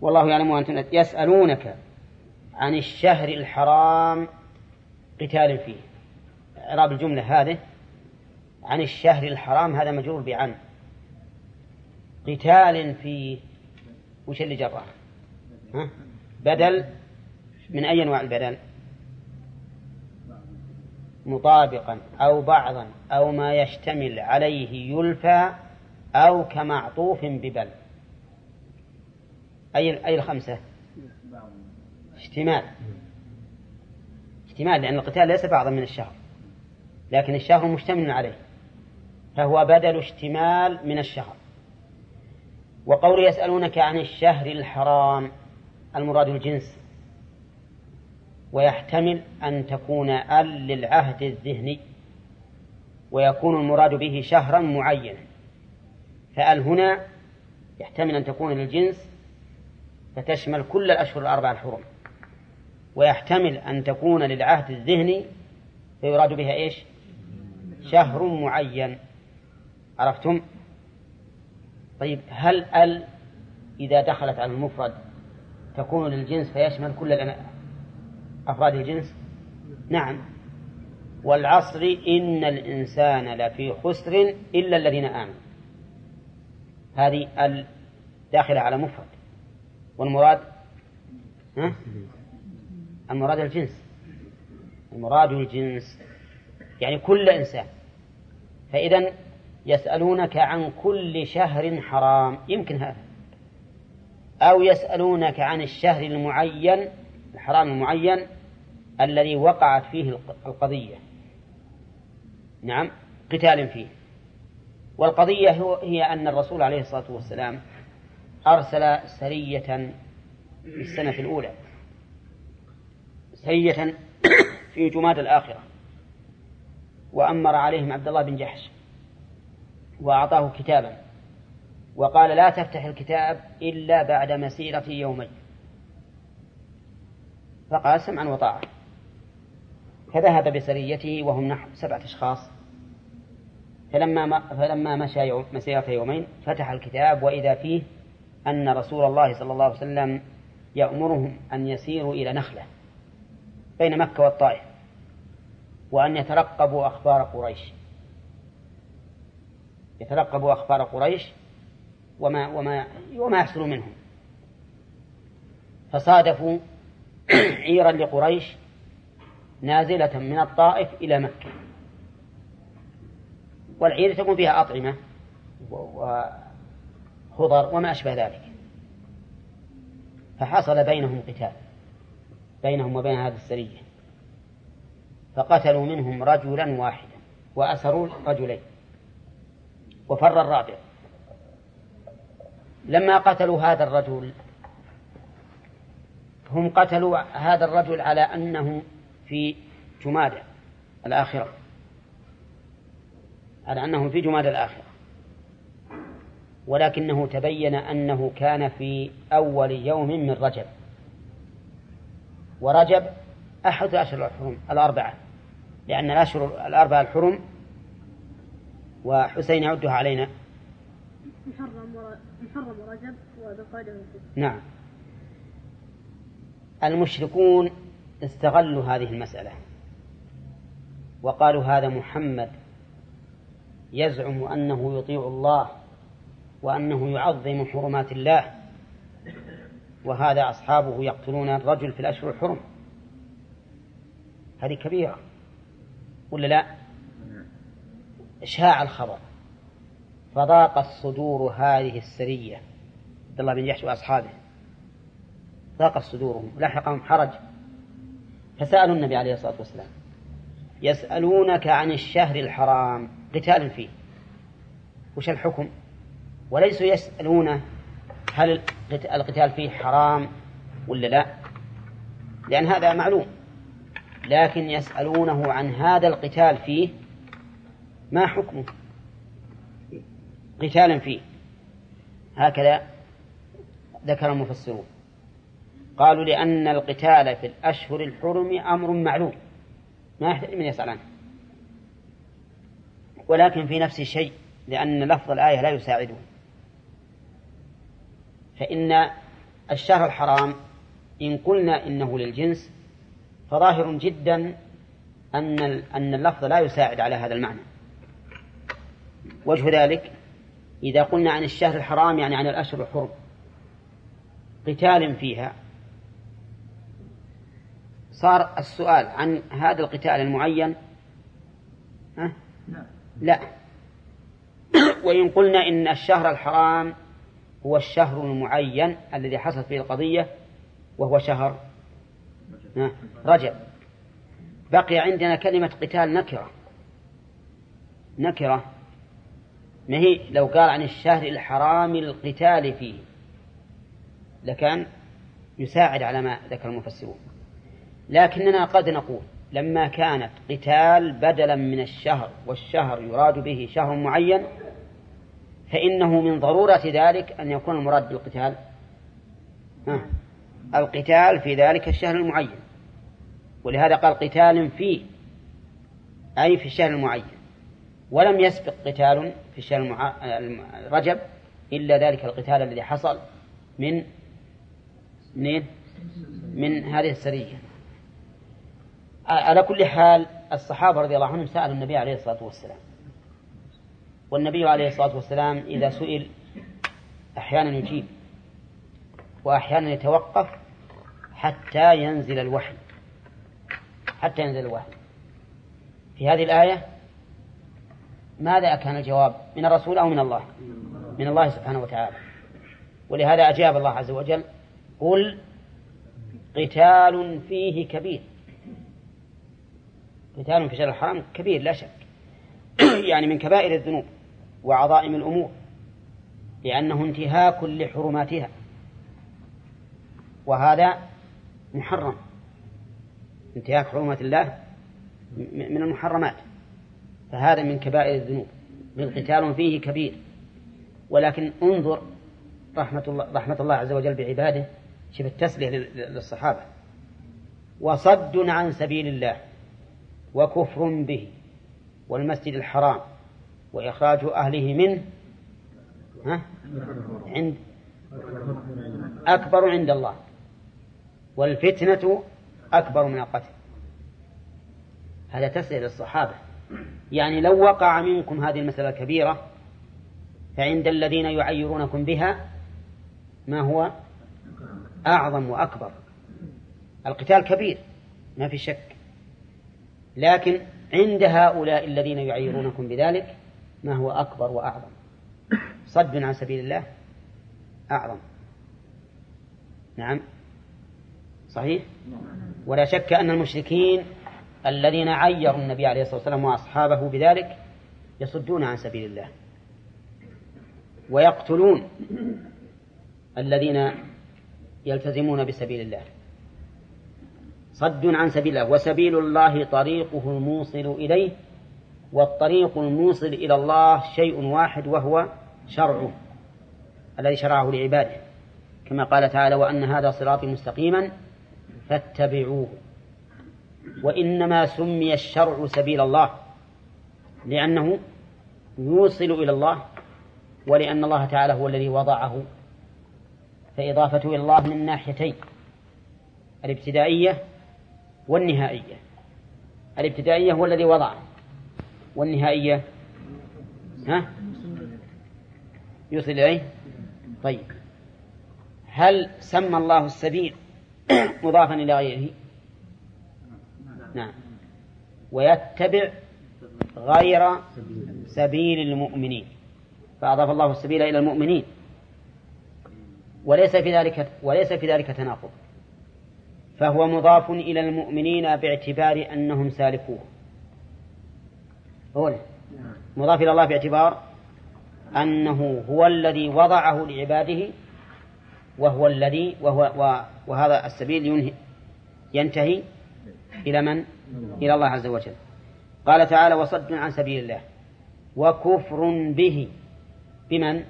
والله يعلم وأنتم يسألونك عن الشهر الحرام قتال فيه. إعراب الجملة هذه عن الشهر الحرام هذا مجرور بعن. قتال فيه وش اللي ها؟ بدل من أي أنواع البدل؟ مطابقا أو بعضا أو ما يشتمل عليه يلفى أو كمعطوف ببل. أي أي الخمسة؟ اشتمال. اشتمال لأن القتال ليس بعضا من الشهر لكن الشهر مشتمل عليه فهو بدل اشتمال من الشهر. وقول يسألونك عن الشهر الحرام المراد الجنس. ويحتمل أن تكون أل للعهد الذهني ويكون المراد به شهرا معينا. فأل هنا يحتمل أن تكون للجنس فتشمل كل الأشهر الأربعة الحرم ويحتمل أن تكون للعهد الذهني فيراد بها إيش؟ شهر معين. عرفتم؟ طيب هل أل إذا دخلت على المفرد تكون للجنس فيشمل كل أفراد الجنس؟ نعم. والعصر إن الإنسان لفي خسر إلا الذين آمنوا. هذه ال داخلة على مفرد. والمراد؟ ها؟ المراد الجنس. المراد الجنس. يعني كل إنسان. فإذا يسألونك عن كل شهر حرام يمكن هذا. أو يسألونك عن الشهر المعين الحرام المعين الذي وقعت فيه القضية. نعم قتال فيه. والقضية هي أن الرسول عليه الصلاة والسلام أرسل سرية في السنة الأولى. سرية في جماد الآخرة. وأمر عليهم عبد الله بن جحش. وأعطاه كتابا. وقال لا تفتح الكتاب إلا بعد مسيرة يومين. فقال سمعا وطاعة. فذهب بسريته وهم نحو سبعة أشخاص. فلما فلما مشى مسيرة يومين فتح الكتاب وإذا فيه أن رسول الله صلى الله عليه وسلم يأمرهم أن يسيروا إلى نخلة بين مكة والطائف وأن يترقبوا أخبار قريش. يترقبوا أخبار قريش وما وما وما يحصل منهم. فصادفوا عيرا لقريش نازلة من الطائف إلى مكة. والعير تكون فيها أطعمة وخضر وما أشبه ذلك. فحصل بينهم قتال بينهم وبين هذه السرية. فقتلوا منهم رجلا واحدا وأسروا رجلين. وفر الرابع. لما قتلوا هذا الرجل هم قتلوا هذا الرجل على أنه في جمادة الآخرة. على أنه في جمادة الآخرة. ولكنه تبين أنه كان في أول يوم من رجب. ورجب أحد الأشهر الحرم الأربعة لأن الأشهر الأربعة الحرم وحسين يعدها علينا. محرم محرم ورجب وذو نعم. المشركون استغلوا هذه المسألة. وقالوا هذا محمد يزعم أنه يطيع الله وأنه يعظم حرمات الله وهذا أصحابه يقتلون الرجل في الأشهر الحرم. هذه كبيرة ولا لا؟ شاع الخبر فضاقت صدور هذه السرية. عبد الله بن جحش وأصحابه ضاقت صدورهم لحقهم حرج. فسألوا النبي عليه الصلاة والسلام. يسألونك عن الشهر الحرام. قتال فيه. وش الحكم؟ وليسوا يسألونه هل القتال فيه حرام ولا لا. لأن هذا معلوم. لكن يسألونه عن هذا القتال فيه ما حكمه؟ قتال فيه. هكذا ذكر المفسرون. قالوا لأن القتال في الأشهر الحرم أمر معلوم. ما يحتاج من يسأل عنه. ولكن في نفس الشيء لأن لفظ الآية لا يساعده فإن الشهر الحرام إن قلنا إنه للجنس فظاهر جدا أن أن اللفظ لا يساعد على هذا المعنى. وجه ذلك إذا قلنا عن الشهر الحرام يعني عن الأشهر الحرم قتال فيها صار السؤال عن هذا القتال المعين؟ ها؟ لا. وإن قلنا إن الشهر الحرام هو الشهر المعين الذي حصلت فيه القضية وهو شهر. رجب. بقي عندنا كلمة قتال نكرة. نكرة. ما هي؟ لو قال عن الشهر الحرام القتال فيه. لكان يساعد على ما ذكر المفسرون. لكننا قد نقول لما كانت قتال بدلا من الشهر والشهر يراد به شهر معين فإنه من ضرورة ذلك أن يكون المراد بالقتال. القتال في ذلك الشهر المعين. ولهذا قال قتال فيه أي في الشهر المعين. ولم يسبق قتال في الشهر المع... رجب إلا ذلك القتال الذي حصل من من من هذه السرية. على كل حال الصحابة رضي الله عنهم سألوا النبي عليه الصلاة والسلام. والنبي عليه الصلاة والسلام إذا سئل أحيانا يجيب وأحيانا يتوقف حتى ينزل الوحي. حتى ينزل الوحي. في هذه الآية ماذا كان الجواب؟ من الرسول أو من الله؟ من الله سبحانه وتعالى. ولهذا أجاب الله عز وجل قل قتال فيه كبير. قتال في شر الحرام كبير لا شك. يعني من كبائر الذنوب وعظائم الأمور لأنه انتهاك لحرماتها. وهذا محرم. انتهاك حرمات الله من المحرمات. فهذا من كبائر الذنوب. من قتال فيه كبير. ولكن انظر رحمة الله, رحمة الله عز وجل بعباده. شوف التسلية للصحابة. وصد عن سبيل الله. وكفر به والمسجد الحرام وإخراج أهله منه ها؟ عند أكبر عند الله والفتنة أكبر من القتل. هذا تسلية للصحابة. يعني لو وقع منكم هذه المسألة الكبيرة فعند الذين يعيرونكم بها ما هو؟ أعظم وأكبر. القتال كبير ما في شك. لكن عند هؤلاء الذين يعيرونكم بذلك ما هو أكبر وأعظم؟ صد عن سبيل الله؟ أعظم. نعم. صحيح؟ ولا شك أن المشركين الذين عيروا النبي عليه الصلاة والسلام وأصحابه بذلك يصدون عن سبيل الله. ويقتلون الذين يلتزمون بسبيل الله. صد عن سبيل الله. وسبيل الله طريقه الموصل إليه والطريق الموصل إلى الله شيء واحد وهو شرعه الذي شرعه لعباده. كما قال تعالى وأن هذا صراطي مستقيما فاتبعوه. وإنما سمي الشرع سبيل الله لأنه يوصل إلى الله ولأن الله تعالى هو الذي وضعه. فإضافته إلى الله من ناحيتين الابتدائية والنهائية. الابتدائية هو الذي وضعه والنهائية؟ ها؟ يوصل إليه؟ طيب. هل سمى الله السبيل مضافا إلى غيره؟ نعم. ويتبع غير سبيل المؤمنين. فأضاف الله السبيل إلى المؤمنين. وليس في ذلك وليس في ذلك تناقض. فهو مضاف إلى المؤمنين باعتبار أنهم سالكوه هو مضاف إلى الله باعتبار أنه هو الذي وضعه لعباده وهو الذي وهو وهذا السبيل ينهي ينتهي إلى من؟ إلى الله عز وجل. قال تعالى وصد عن سبيل الله. وكفر به بمن؟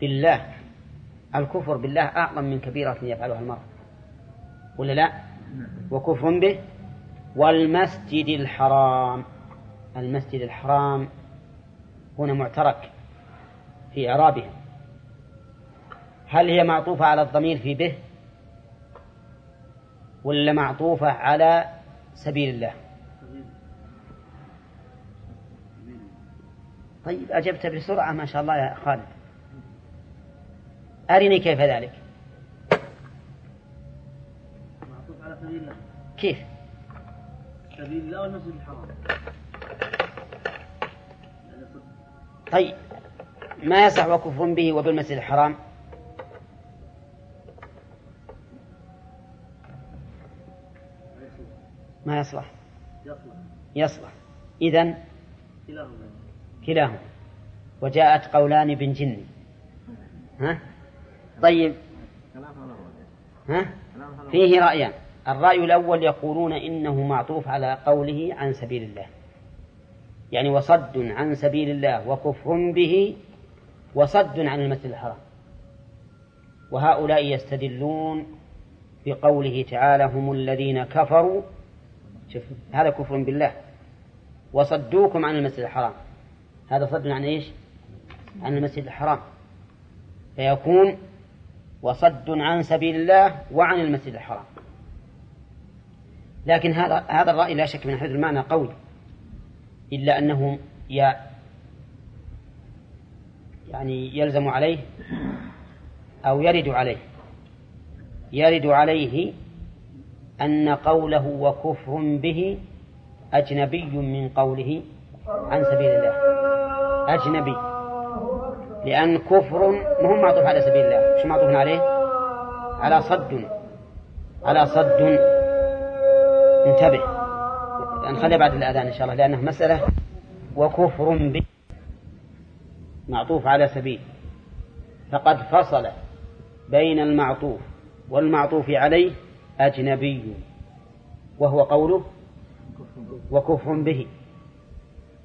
بالله. الكفر بالله أعظم من كبيرة يفعلها المرء. ولا لا؟ وكفر به. والمسجد الحرام. المسجد الحرام هنا معترك في إعرابها هل هي معطوفة على الضمير في به؟ ولا معطوفة على سبيل الله؟ طيب أجبت بسرعة ما شاء الله يا خالد. أرني كيف ذلك؟ كيف؟ سبيل الله والمسجد الحرام. طيب ما يصح وكفر به وبالمسجد الحرام؟ ما يصلح. يصلح. يصلح. إذن كلاهما. كلاهما. وجاءت قولان بن جن. ها؟ طيب. ها؟ فيه رأيان. الرأي الأول يقولون إنه معطوف على قوله عن سبيل الله. يعني وصد عن سبيل الله وكفر به وصد عن المسجد الحرام. وهؤلاء يستدلون بقوله تعالى هم الذين كفروا. شوف هذا كفر بالله. وصدوكم عن المسجد الحرام. هذا صد عن إيش؟ عن المسجد الحرام. فيكون وصد عن سبيل الله وعن المسجد الحرام. لكن هذا هذا الرأي لا شك من حيث المعنى قوي إلا أنه يعني يلزم عليه أو يرد عليه. يرد عليه أن قوله وكفر به أجنبي من قوله عن سبيل الله. أجنبي. لأن كفر مهم معطوف على سبيل الله. مش معطوف عليه؟ على صد. على صد. انتبه. نخليها بعد الأذان إن شاء الله لأنه مسألة وكفر به معطوف على سبيل. فقد فصل بين المعطوف والمعطوف عليه أجنبي وهو قوله وكفر به.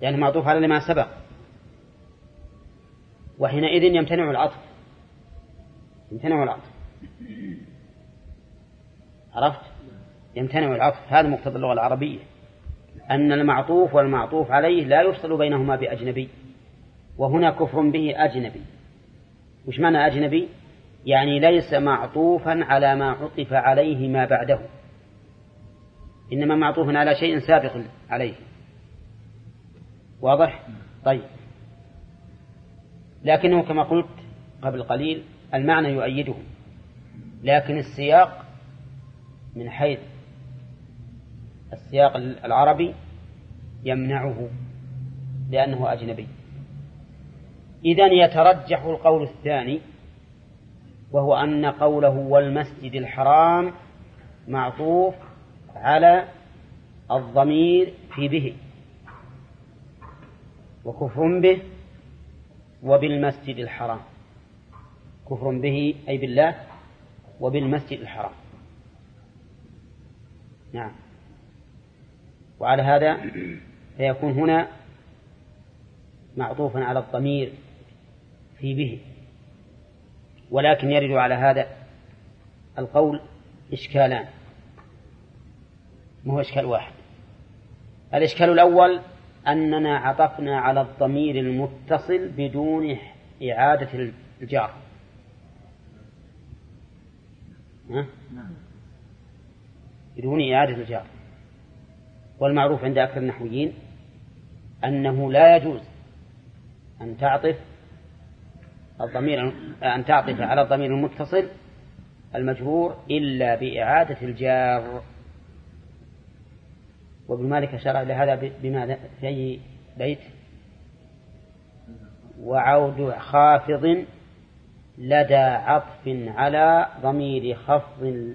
لأنه معطوف على ما سبق. وحينئذ يمتنع العطف. يمتنع العطف. عرفت؟ يمتنع العطف. هذا مقتضى اللغة العربية. أن المعطوف والمعطوف عليه لا يفصل بينهما بأجنبي. وهنا كفر به أجنبي. وش معنى أجنبي؟ يعني ليس معطوفا على ما عطف عليه ما بعده. إنما معطوف على شيء سابق عليه. واضح؟ طيب. لكنه كما قلت قبل قليل المعنى يؤيده. لكن السياق من حيث السياق العربي يمنعه لأنه أجنبي. إذن يترجح القول الثاني وهو أن قوله والمسجد الحرام معطوف على الضمير في به وكفر به وبالمسجد الحرام. كفر به أي بالله وبالمسجد الحرام. نعم. وعلى هذا فيكون هنا معطوفا على الضمير في به. ولكن يرد على هذا القول إشكالان. ما هو إشكال واحد. الإشكال الأول أننا عطفنا على الضمير المتصل بدون إعادة الجار. ها؟ بدون إعادة الجار. والمعروف عند أكثر النحويين أنه لا يجوز أن تعطف الضمير أن تعطف على الضمير المتصل المجرور إلا بإعادة الجار. وابن مالك أشار إلى هذا بماذا في أي بيت؟ وعود خافض لدى عطف على ضمير خفض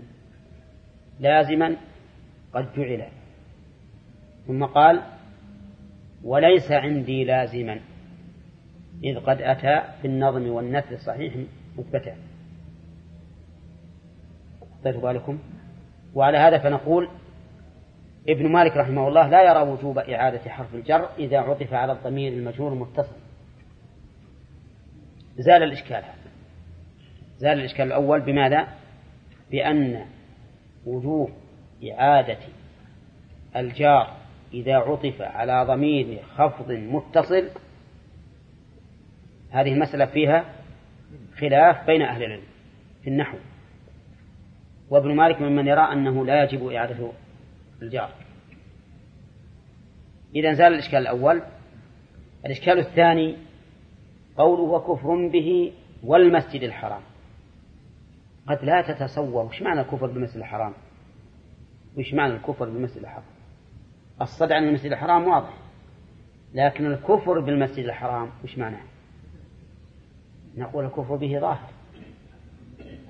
لازما قد جعل. ثم قال وليس عندي لازما إذ قد أتى في النظم والنثر الصحيح مثبتا. أعطيت بالكم وعلى هذا فنقول ابن مالك رحمه الله لا يرى وجوب إعادة حرف الجر إذا عطف على الضمير المجرور المتصل زال الإشكال هذا. زال الإشكال الأول بماذا؟ بأن وجوب إعادة الجار إذا عطف على ضمير خفض متصل هذه المسألة فيها خلاف بين أهل العلم في النحو. وابن مالك ممن يرى أنه لا يجب إعادة الجار. إذا زال الإشكال الأول. الإشكال الثاني قوله وكفر به والمسجد الحرام. قد لا تتصور وش معنى الكفر بالمسجد الحرام؟ وش معنى الكفر بالمسجد الحرام؟ الصدع عن المسجد الحرام واضح. لكن الكفر بالمسجد الحرام وش معناه نقول الكفر به ظاهر.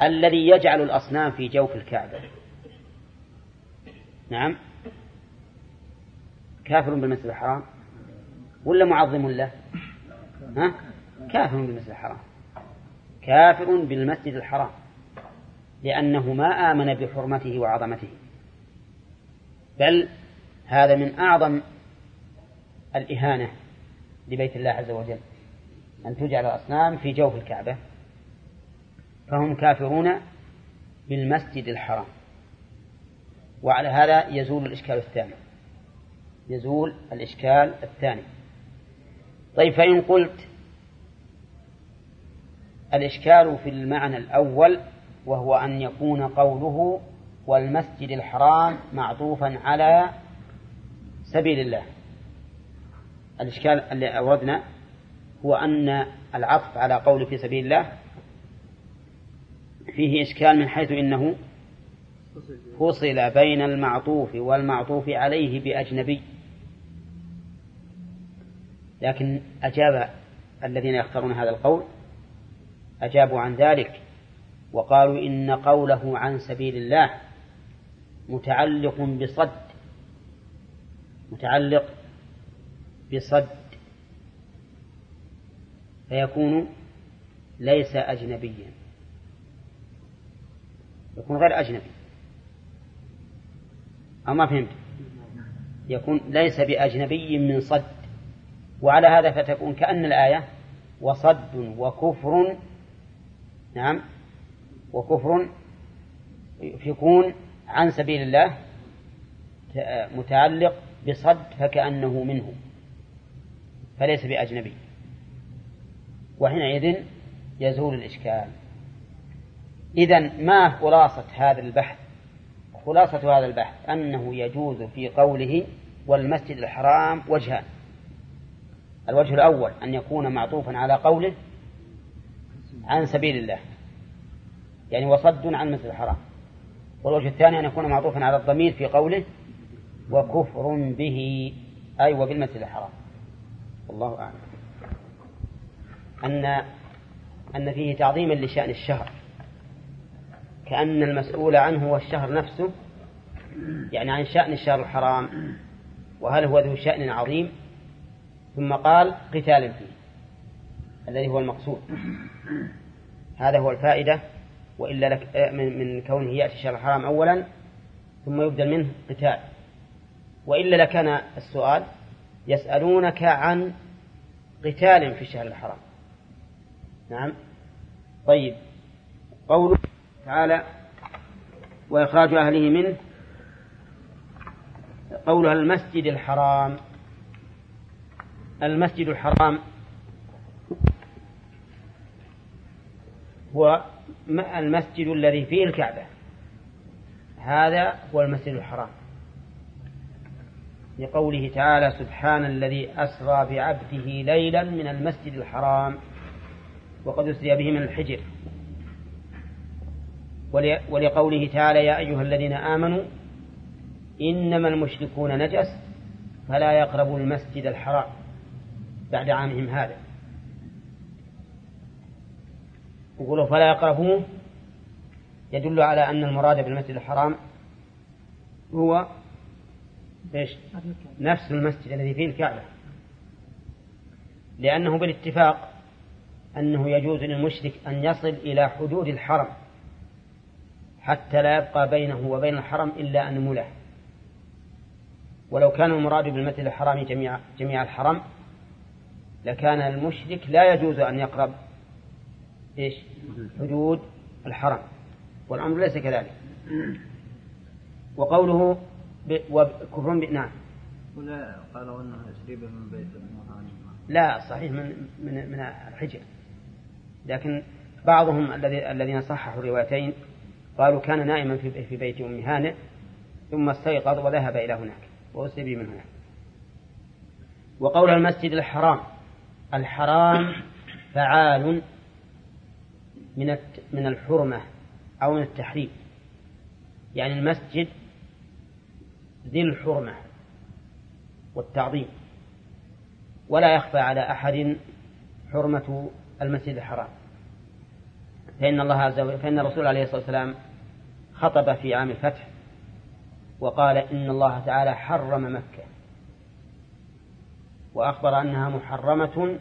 الذي يجعل الأصنام في جوف الكعبة. نعم. كافر بالمسجد الحرام؟ ولا معظم له؟ ها؟ كافر بالمسجد الحرام. كافر بالمسجد الحرام. لأنه ما آمن بحرمته وعظمته. بل هذا من أعظم الإهانة لبيت الله عز وجل أن تجعل الأصنام في جوف الكعبة فهم كافرون بالمسجد الحرام. وعلى هذا يزول الإشكال الثاني يزول الإشكال الثاني. طيب فإن قلت الإشكال في المعنى الأول وهو أن يكون قوله والمسجد الحرام معطوفا على سبيل الله. الإشكال اللي أوردنا هو أن العطف على قول في سبيل الله فيه إشكال من حيث إنه فصل بين المعطوف والمعطوف عليه بأجنبي. لكن أجاب الذين يختارون هذا القول أجابوا عن ذلك وقالوا إن قوله عن سبيل الله متعلق بصد متعلق بصد فيكون ليس أجنبيا. يكون غير أجنبي. أو ما فهمت؟ يكون ليس بأجنبي من صد. وعلى هذا فتكون كأن الآية وصد وكفر نعم وكفر يكون عن سبيل الله متعلق بصد فكأنه منه فليس بأجنبي. وحينئذ يزول الإشكال. إذا ما خلاصة هذا البحث؟ خلاصة هذا البحث أنه يجوز في قوله والمسجد الحرام وجهان. الوجه الأول أن يكون معطوفا على قوله عن سبيل الله يعني وصد عن المسجد الحرام. والوجه الثاني أن يكون معطوفا على الضمير في قوله وكفر به. أي وبالمسجد الحرام. والله أعلم. أن أن فيه تعظيما لشأن الشهر. كأن المسؤول عنه هو الشهر نفسه. يعني عن شأن الشهر الحرام. وهل هو ذو شأن عظيم. ثم قال قتال فيه. الذي هو المقصود. هذا هو الفائدة. وإلا لك من, من كونه يأتي الشهر الحرام أولا. ثم يبدل منه قتال. وإلا لكان السؤال يسألونك عن قتال في الشهر الحرام. نعم. طيب. قوله تعالى وإخراج أهله منه قولها المسجد الحرام. المسجد الحرام هو المسجد الذي فيه الكعبة. هذا هو المسجد الحرام. لقوله تعالى سبحان الذي أسرى بعبده ليلا من المسجد الحرام وقد أسري به من الحجر. ولقوله تعالى يا أيها الذين آمنوا إنما المشركون نجس فلا يقربوا المسجد الحرام بعد عامهم هذا. يقولوا فلا يقربوه يدل على أن المراد بالمسجد الحرام هو إيش؟ نفس المسجد الذي فيه الكعبة. لأنه بالاتفاق أنه يجوز للمشرك أن يصل إلى حدود الحرم حتى لا يبقى بينه وبين الحرم إلا أنملة ولو كان المراد بالمسجد الحرام جميع, جميع الحرم لكان المشرك لا يجوز أن يقرب إيش؟ حدود الحرم. والأمر ليس كذلك. وقوله وكفر نعم ولا قالوا انه تشريبه من بيت لا صحيح من من من الحجر. لكن بعضهم الذي الذين صححوا الروايتين قالوا كان نائما في في بيت أم هانئ ثم استيقظ وذهب إلى هناك وأسري من هناك. وقول المسجد الحرام الحرام فعال من من الحرمة أو من التحريم. يعني المسجد ذي الحرمة والتعظيم. ولا يخفى على أحد حرمة المسجد الحرام. فإن الله عز وجل فإن الرسول عليه الصلاة والسلام خطب في عام الفتح وقال إن الله تعالى حرم مكة وأخبر أنها محرمة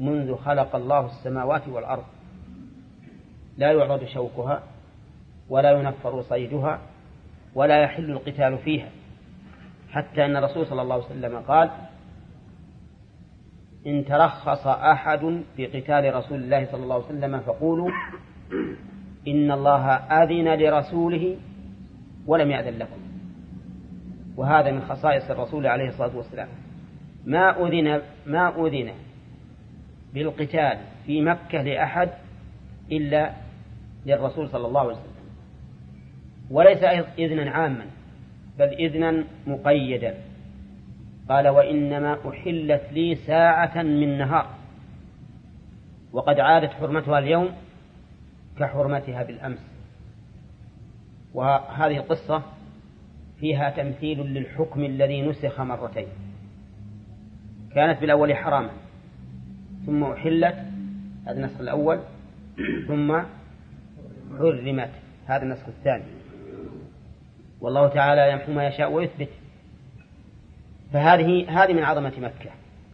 منذ خلق الله السماوات والأرض. لا يعرض شوكها ولا ينفر صيدها ولا يحل القتال فيها. حتى أن الرسول صلى الله عليه وسلم قال إن ترخص أحد في قتال رسول الله صلى الله عليه وسلم فقولوا إن الله أذن لرسوله ولم يأذن لكم. وهذا من خصائص الرسول عليه الصلاة والسلام. ما أذن ما أذن بالقتال في مكة لأحد إلا للرسول صلى الله عليه وسلم. وليس إذنا عاما. بل إذنا مقيدا. قال وإنما أحلت لي ساعة من نهار. وقد عادت حرمتها اليوم كحرمتها بالأمس. وهذه القصة فيها تمثيل للحكم الذي نسخ مرتين. كانت بالأول حراما ثم أحلت هذا النسخ الأول ثم حرمت هذا النسخ الثاني. والله تعالى يمحو ما يشاء ويثبت. فهذه هذه من عظمة مكة.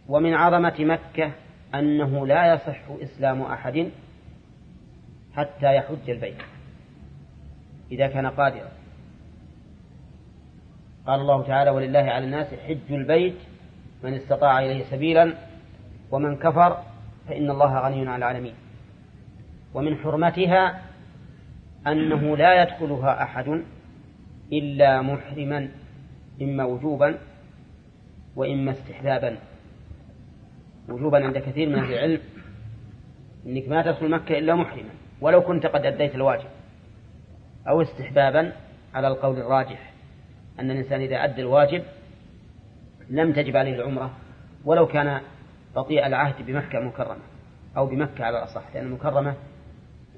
ومن عظمة مكة أنه لا يصح إسلام أحد حتى يحج البيت. إذا كان قادرا. قال الله تعالى ولله على الناس حج البيت من استطاع إليه سبيلا ومن كفر فإن الله غني عن العالمين. ومن حرمتها أنه لا يدخلها أحد إلا محرما إما وجوبا وإما استحبابا. وجوبا عند كثير من أهل العلم أنك ما تدخل مكة إلا محرما ولو كنت قد أديت الواجب. أو استحبابا على القول الراجح أن الإنسان إذا أدى الواجب لم تجب عليه العمرة ولو كان بطيء العهد بمكة مكرمة أو بمكة على الأصح لأن المكرمة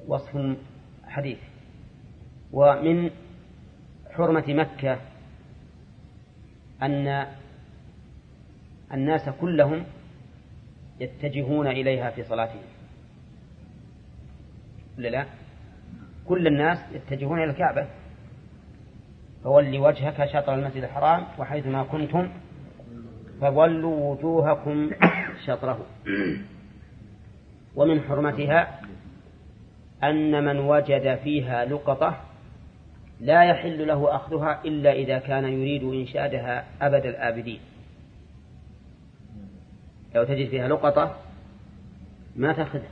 وصف حديث. ومن حرمة مكة أن الناس كلهم يتجهون إليها في صلاتهم. ولا لا؟ كل الناس يتجهون إلى الكعبة. فولي وجهك شطر المسجد الحرام وحيثما كنتم فولوا وجوهكم شطره. ومن حرمتها أن من وجد فيها لقطة لا يحل له أخذها إلا إذا كان يريد إنشادها أبد الآبدين. لو تجد فيها لقطة ما تأخذها.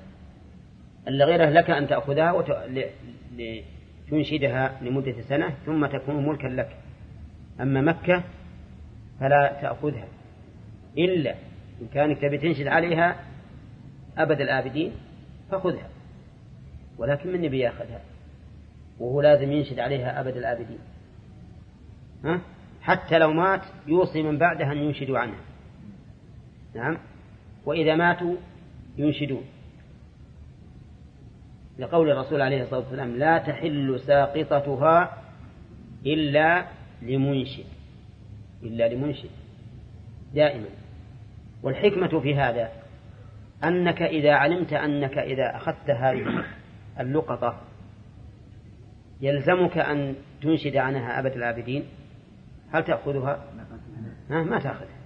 إلا غيره لك أن تأخذها وت... لتنشدها لمدة سنة ثم تكون ملكا لك. أما مكة فلا تأخذها. إلا إن كانك تبي تنشد عليها أبد الآبدين فخذها. ولكن من يبي يأخذها؟ وهو لازم ينشد عليها أبد الآبدين. ها؟ حتى لو مات يوصي من بعده أن ينشدوا عنها. نعم؟ وإذا ماتوا ينشدون. لقول الرسول عليه الصلاة والسلام لا تحل ساقطتها إلا لمنشد. إلا لمنشد. دائما. والحكمة في هذا أنك إذا علمت أنك إذا أخذت هذه اللقطة يلزمك أن تنشد عنها أبد العابدين؟ هل تأخذها؟ ها ما تأخذها.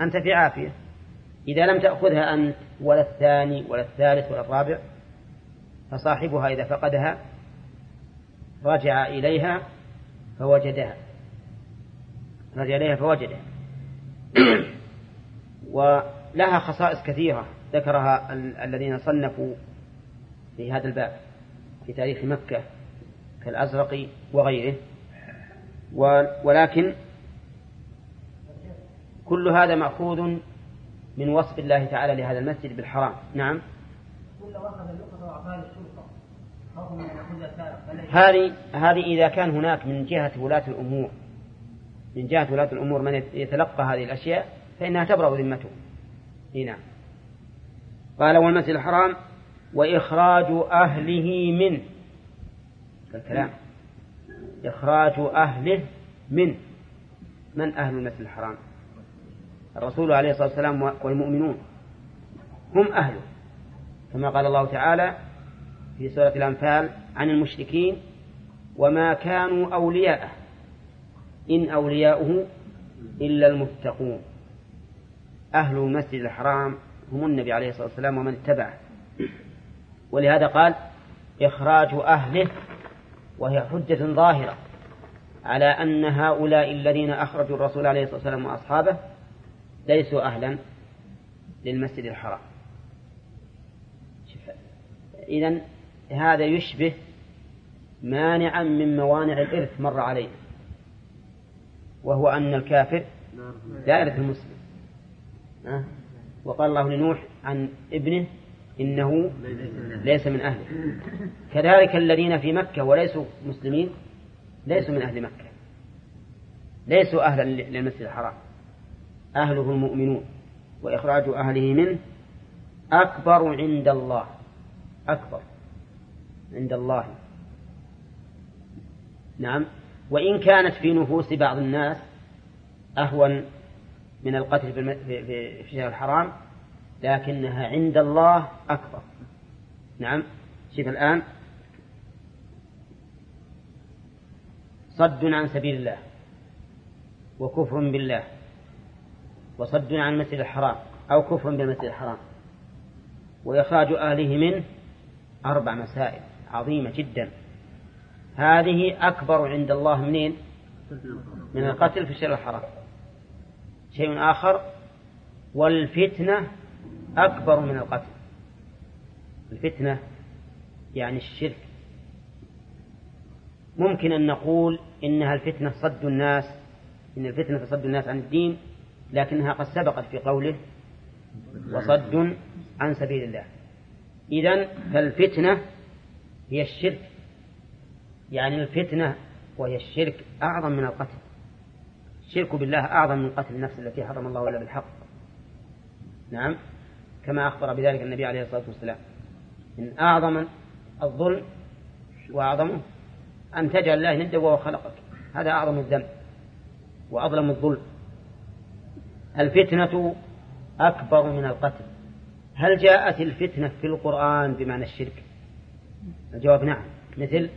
أنت في عافية. إذا لم تأخذها أنت ولا الثاني ولا الثالث ولا الرابع فصاحبها إذا فقدها رجع إليها فوجدها. رجع إليها فوجدها. ولها خصائص كثيرة ذكرها الذين صنفوا في هذا الباب في تاريخ مكة. كالأزرق وغيره. ولكن كل هذا مأخوذ من وصف الله تعالى لهذا المسجد بالحرام. نعم. هذه هذه إذا كان هناك من جهة ولاة الأمور من جهة ولاة الأمور من يتلقى هذه الأشياء فإنها تبرأ ذمته. نعم. قال والمسجد الحرام وإخراج أهله منه. الكلام. إخراج أهله منه من أهل المسجد الحرام؟ الرسول عليه الصلاة والسلام والمؤمنون. هم أهله. كما قال الله تعالى في سورة الأنفال عن المشركين وما كانوا أولياءه إن أولياؤه إلا المتقون. أهل المسجد الحرام هم النبي عليه الصلاة والسلام ومن اتبعه. ولهذا قال إخراج أهله وهي حجة ظاهرة على أن هؤلاء الذين أخرجوا الرسول عليه الصلاة والسلام وأصحابه ليسوا أهلا للمسجد الحرام إذن هذا يشبه مانعا من موانع الإرث مر علينا وهو أن الكافر لا يرث المسلم؟ وقال الله لنوح عن ابنه إنه ليس من أهله. كذلك الذين في مكة وليسوا مسلمين ليسوا من أهل مكة. ليسوا أهلا للمسجد الحرام. أهله المؤمنون وإخراج أهله منه أكبر عند الله. أكبر عند الله. نعم. وإن كانت في نفوس بعض الناس أهون من القتل في الشهر الحرام لكنها عند الله أكبر. نعم. شوف الآن. صد عن سبيل الله وكفر بالله وصد عن المسجد الحرام أو كفر بالمسجد الحرام وإخراج أهله منه أربع مسائل عظيمة جدا. هذه أكبر عند الله منين من القتل في الشر الحرام. شيء آخر. والفتنة أكبر من القتل. الفتنة يعني الشرك. ممكن أن نقول إنها الفتنة صد الناس إن الفتنة صد الناس عن الدين لكنها قد سبقت في قوله وصد عن سبيل الله. إذن فالفتنة هي الشرك. يعني الفتنة وهي الشرك أعظم من القتل. الشرك بالله أعظم من قتل النفس التي حرم الله إلا بالحق. نعم؟ كما أخبر بذلك النبي عليه الصلاة والسلام. إن أعظم الظلم وأعظمه أن تجعل الله ندا وهو خلقك. هذا أعظم الذنب وأظلم الظلم. الفتنة أكبر من القتل. هل جاءت الفتنة في القرآن بمعنى الشرك؟ الجواب نعم. مثل؟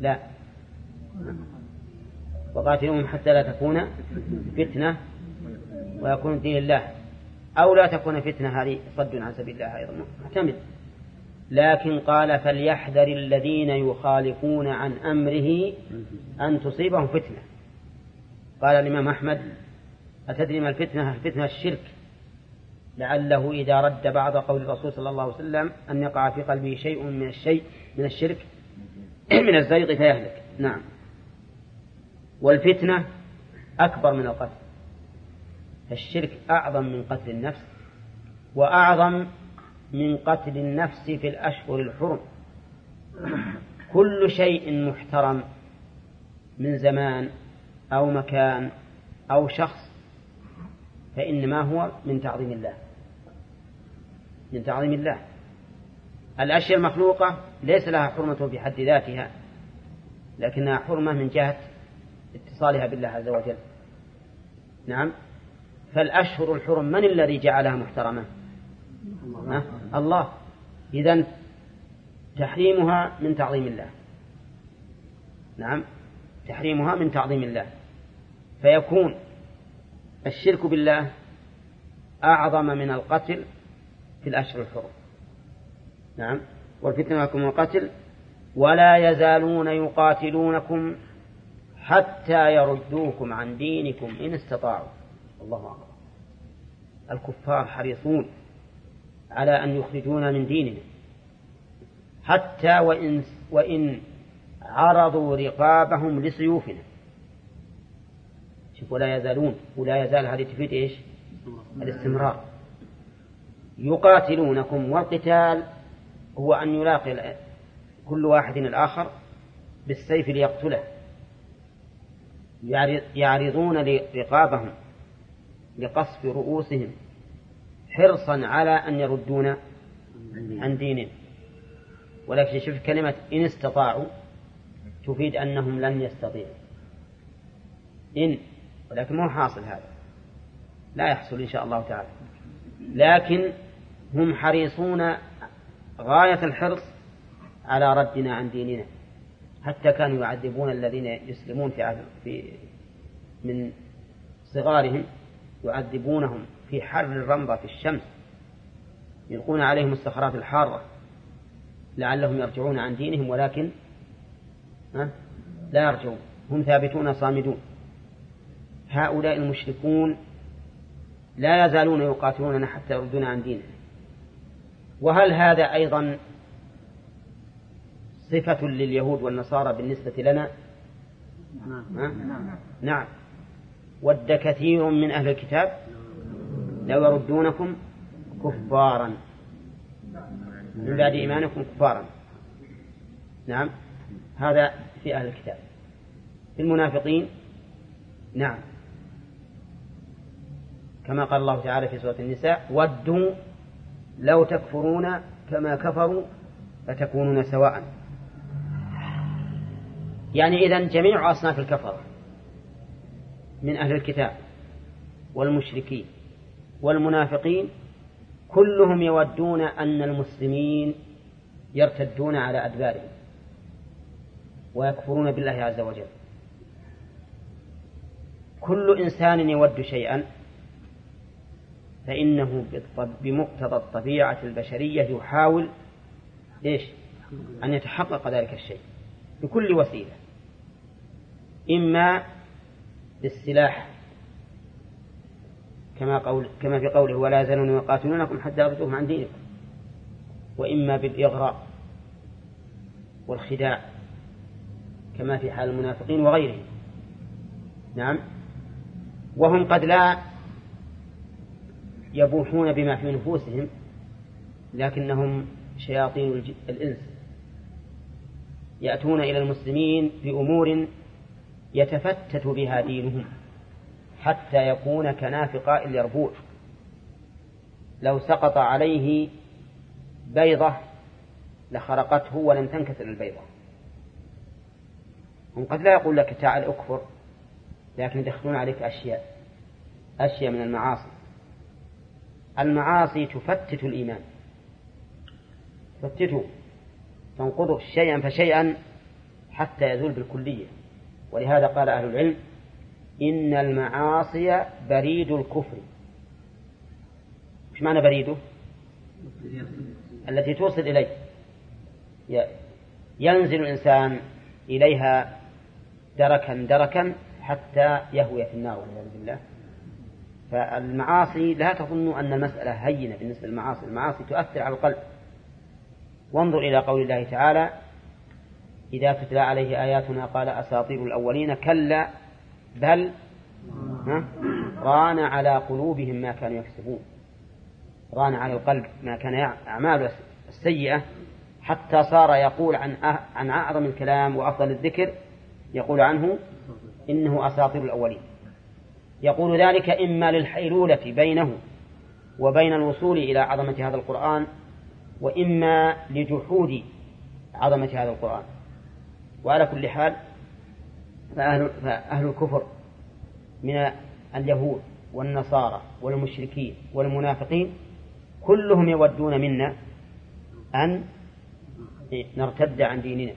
لا. وقاتلوهم حتى لا تكون فتنة ويكون دين الله. أو لا تكون فتنة هذه صد عن سبيل الله أيضا محتمل لكن قال فليحذر الذين يخالفون عن أمره أن تصيبهم فتنة. قال الإمام أحمد أتدري ما الفتنة؟ الفتنة الشرك. لعله إذا رد بعض قول الرسول صلى الله عليه وسلم أن يقع في قلبه شيء من الشيء من الشرك من الزيغ فيهلك. نعم. والفتنة أكبر من القتل. الشرك أعظم من قتل النفس وأعظم من قتل النفس في الأشهر الحرم. كل شيء محترم من زمان أو مكان أو شخص فإنما هو من تعظيم الله. من تعظيم الله. الأشياء المخلوقة ليس لها حرمة في حد ذاتها لكنها حرمة من جهة اتصالها بالله عز وجل. نعم؟ فالأشهر الحرم من الذي جعلها محترمة؟ الله, الله. إذا تحريمها من تعظيم الله. نعم. تحريمها من تعظيم الله. فيكون الشرك بالله أعظم من القتل في الأشهر الحرم. نعم. والفتنة لكم القتل ولا يزالون يقاتلونكم حتى يردوكم عن دينكم إن استطاعوا. الله أكبر الكفار حريصون على أن يخرجونا من ديننا. حتى وإن, وإن عرضوا رقابهم لسيوفنا. شوف ولا يزالون ولا يزال هذه تفيد إيش؟ الاستمرار. يقاتلونكم والقتال هو أن يلاقي كل واحد الآخر بالسيف ليقتله. يعرضون رقابهم لقصف رؤوسهم حرصا على أن يردون عن دينهم. ولكن شوف كلمة إن استطاعوا تفيد أنهم لن يستطيعوا. إن ولكن مو حاصل هذا. لا يحصل إن شاء الله تعالى. لكن هم حريصون غاية الحرص على ردنا عن ديننا. حتى كانوا يعذبون الذين يسلمون في, في من صغارهم. يعذبونهم في حر الرمضة في الشمس يلقون عليهم الصخرات الحارة لعلهم يرجعون عن دينهم ولكن لا يرجعون هم ثابتون صامدون. هؤلاء المشركون لا يزالون يقاتلوننا حتى يردون عن ديننا وهل هذا أيضا صفة لليهود والنصارى بالنسبة لنا؟ نعم. ود كثير من أهل الكتاب لو يردونكم كفارا. من بعد إيمانكم كفارا. نعم. هذا في أهل الكتاب. في المنافقين نعم. كما قال الله تعالى في سورة النساء ودوا لو تكفرون كما كفروا فتكونون سواء. يعني إذا جميع أصناف الكفرة. من أهل الكتاب والمشركين والمنافقين كلهم يودون أن المسلمين يرتدون على أدبارهم ويكفرون بالله عز وجل. كل إنسان يود شيئا فإنه بمقتضى الطبيعة البشرية يحاول إيش؟ أن يتحقق ذلك الشيء بكل وسيلة. إما بالسلاح كما قول كما في قوله ولا يزالون يقاتلونكم حتى يردوهم عن دينكم. وإما بالإغراء والخداع كما في حال المنافقين وغيرهم. نعم. وهم قد لا يبوحون بما في نفوسهم لكنهم شياطين الإنس. يأتون إلى المسلمين بأمور يتفتت بها دينهم حتى يكون كنافق اليربوع لو سقط عليه بيضة لخرقته ولم تنكسر البيضة. هم قد لا يقول لك تعال أكفر لكن يدخلون عليك أشياء أشياء من المعاصي. المعاصي تفتت الإيمان. تفتته تنقضه شيئا فشيئا حتى يزول بالكلية. ولهذا قال أهل العلم إن المعاصي بريد الكفر. وش معنى بريده؟ التي توصل إليه. ينزل الإنسان إليها دركا دركا حتى يهوي في النار والعياذ بالله. فالمعاصي لا تظن أن المسألة هينة بالنسبة للمعاصي. المعاصي تؤثر على القلب. وانظر إلى قول الله تعالى إذا تتلى عليه آياتنا قال أساطير الأولين كلا بل ران على قلوبهم ما كانوا يكسبون. ران على القلب ما كان أعماله السيئة حتى صار يقول عن عن أعظم الكلام وأفضل الذكر يقول عنه إنه أساطير الأولين. يقول ذلك إما للحيلولة بينه وبين الوصول إلى عظمة هذا القرآن وإما لجحود عظمة هذا القرآن. وعلى كل حال فأهل, فأهل الكفر من اليهود والنصارى والمشركين والمنافقين كلهم يودون منا أن نرتد عن ديننا.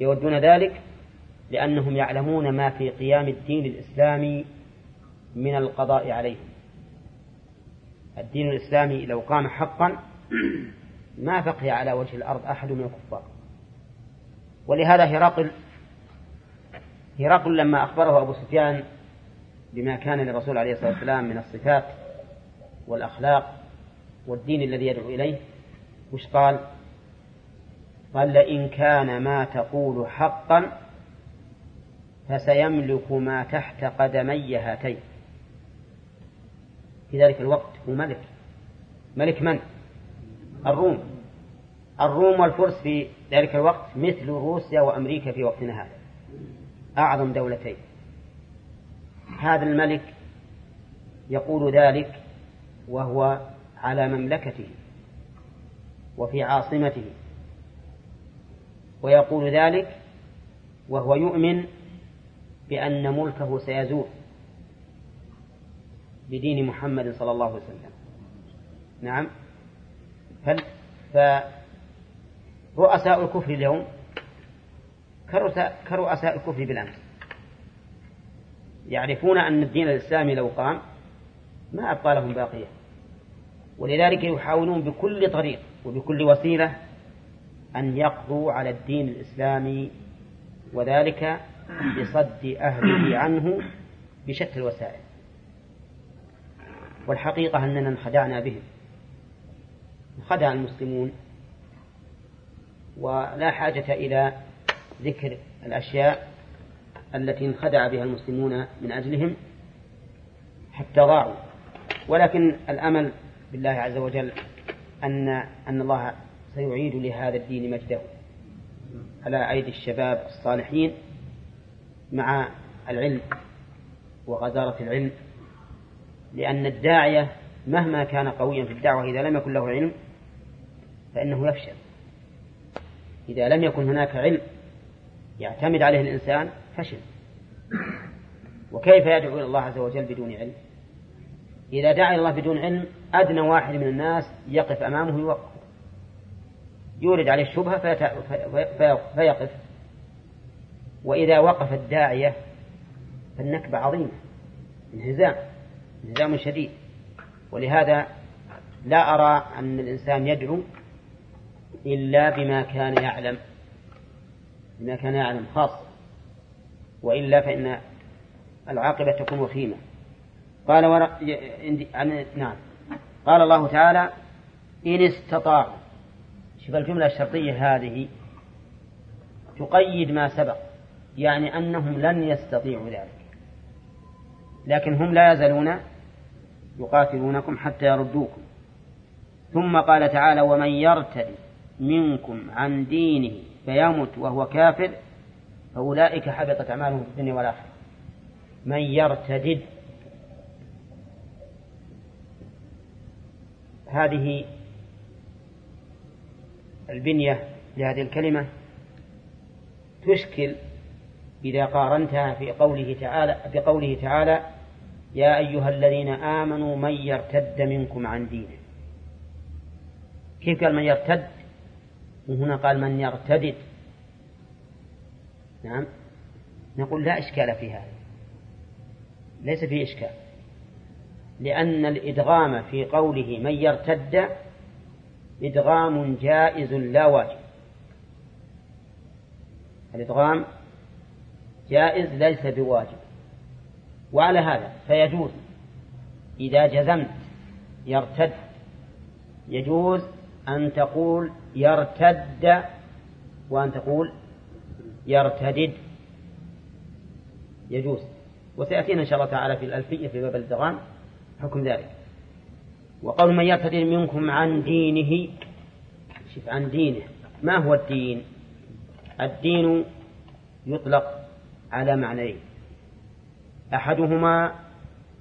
يودون ذلك لأنهم يعلمون ما في قيام الدين الإسلامي من القضاء عليهم الدين الإسلامي لو قام حقا ما بقي على وجه الأرض أحد من الكفار. ولهذا هرقل هرقل لما أخبره أبو سفيان بما كان للرسول عليه الصلاة والسلام من الصفات والأخلاق والدين الذي يدعو إليه وش قال؟ قال لئن كان ما تقول حقا فسيملك ما تحت قدمي هاتين. في ذلك الوقت هو ملك. ملك من؟ الروم. الروم والفرس في ذلك الوقت مثل روسيا وأمريكا في وقتنا هذا. أعظم دولتين. هذا الملك يقول ذلك وهو على مملكته وفي عاصمته. ويقول ذلك وهو يؤمن بأن ملكه سيزول بدين محمد صلى الله عليه وسلم. نعم. فرؤساء الكفر اليوم كرؤساء الكفر بالأمس. يعرفون أن الدين الإسلامي لو قام ما أبقى لهم باقية. ولذلك يحاولون بكل طريق وبكل وسيلة أن يقضوا على الدين الإسلامي وذلك بصد أهله عنه بشتى الوسائل. والحقيقة أننا انخدعنا بهم. انخدع المسلمون. ولا حاجة إلى ذكر الأشياء التي انخدع بها المسلمون من أجلهم حتى ضاعوا. ولكن الأمل بالله عز وجل أن أن الله سيعيد لهذا الدين مجده على أيدي الشباب الصالحين مع العلم وغزارة العلم. لأن الداعية مهما كان قويا في الدعوة إذا لم يكن له علم فإنه يفشل. إذا لم يكن هناك علم يعتمد عليه الإنسان فشل. وكيف يدعو إلى الله عز وجل بدون علم؟ إذا دعا الله بدون علم أدنى واحد من الناس يقف أمامه يوقف يورد عليه الشبهة فيقف. وإذا وقف الداعية فالنكبة عظيمة انهزام انهزام شديد. ولهذا لا أرى أن الإنسان يدعو إلا بما كان يعلم بما كان يعلم خاصة وإلا فإن العاقبة تكون وخيمة. قال ور... نعم. قال الله تعالى إن استطاعوا شوف الجملة الشرطية هذه تقيد ما سبق يعني أنهم لن يستطيعوا ذلك. لكن هم لا يزالون يقاتلونكم حتى يردوكم. ثم قال تعالى ومن يرتد منكم عن دينه فيمت وهو كافر فأولئك حبطت أعمالهم في الدنيا والآخرة. من يرتدد هذه البنية لهذه الكلمة تشكل إذا قارنتها في قوله تعالى بقوله تعالى يا أيها الذين آمنوا من يرتد منكم عن دينه. كيف قال من يرتد؟ وهنا قال من يرتدد. نعم. نقول لا إشكال في هذا ليس فيه إشكال. لأن الإدغام في قوله من يرتد إدغام جائز لا واجب. الإدغام جائز ليس بواجب. وعلى هذا فيجوز. إذا جزمت يرتد. يجوز أن تقول يرتد وأن تقول يرتدد. يجوز. وسيأتينا إن شاء الله تعالى في الألفية في باب الدغام حكم ذلك. وقول من يرتد منكم عن دينه شوف عن دينه. ما هو الدين؟ الدين يطلق على معنيين. أحدهما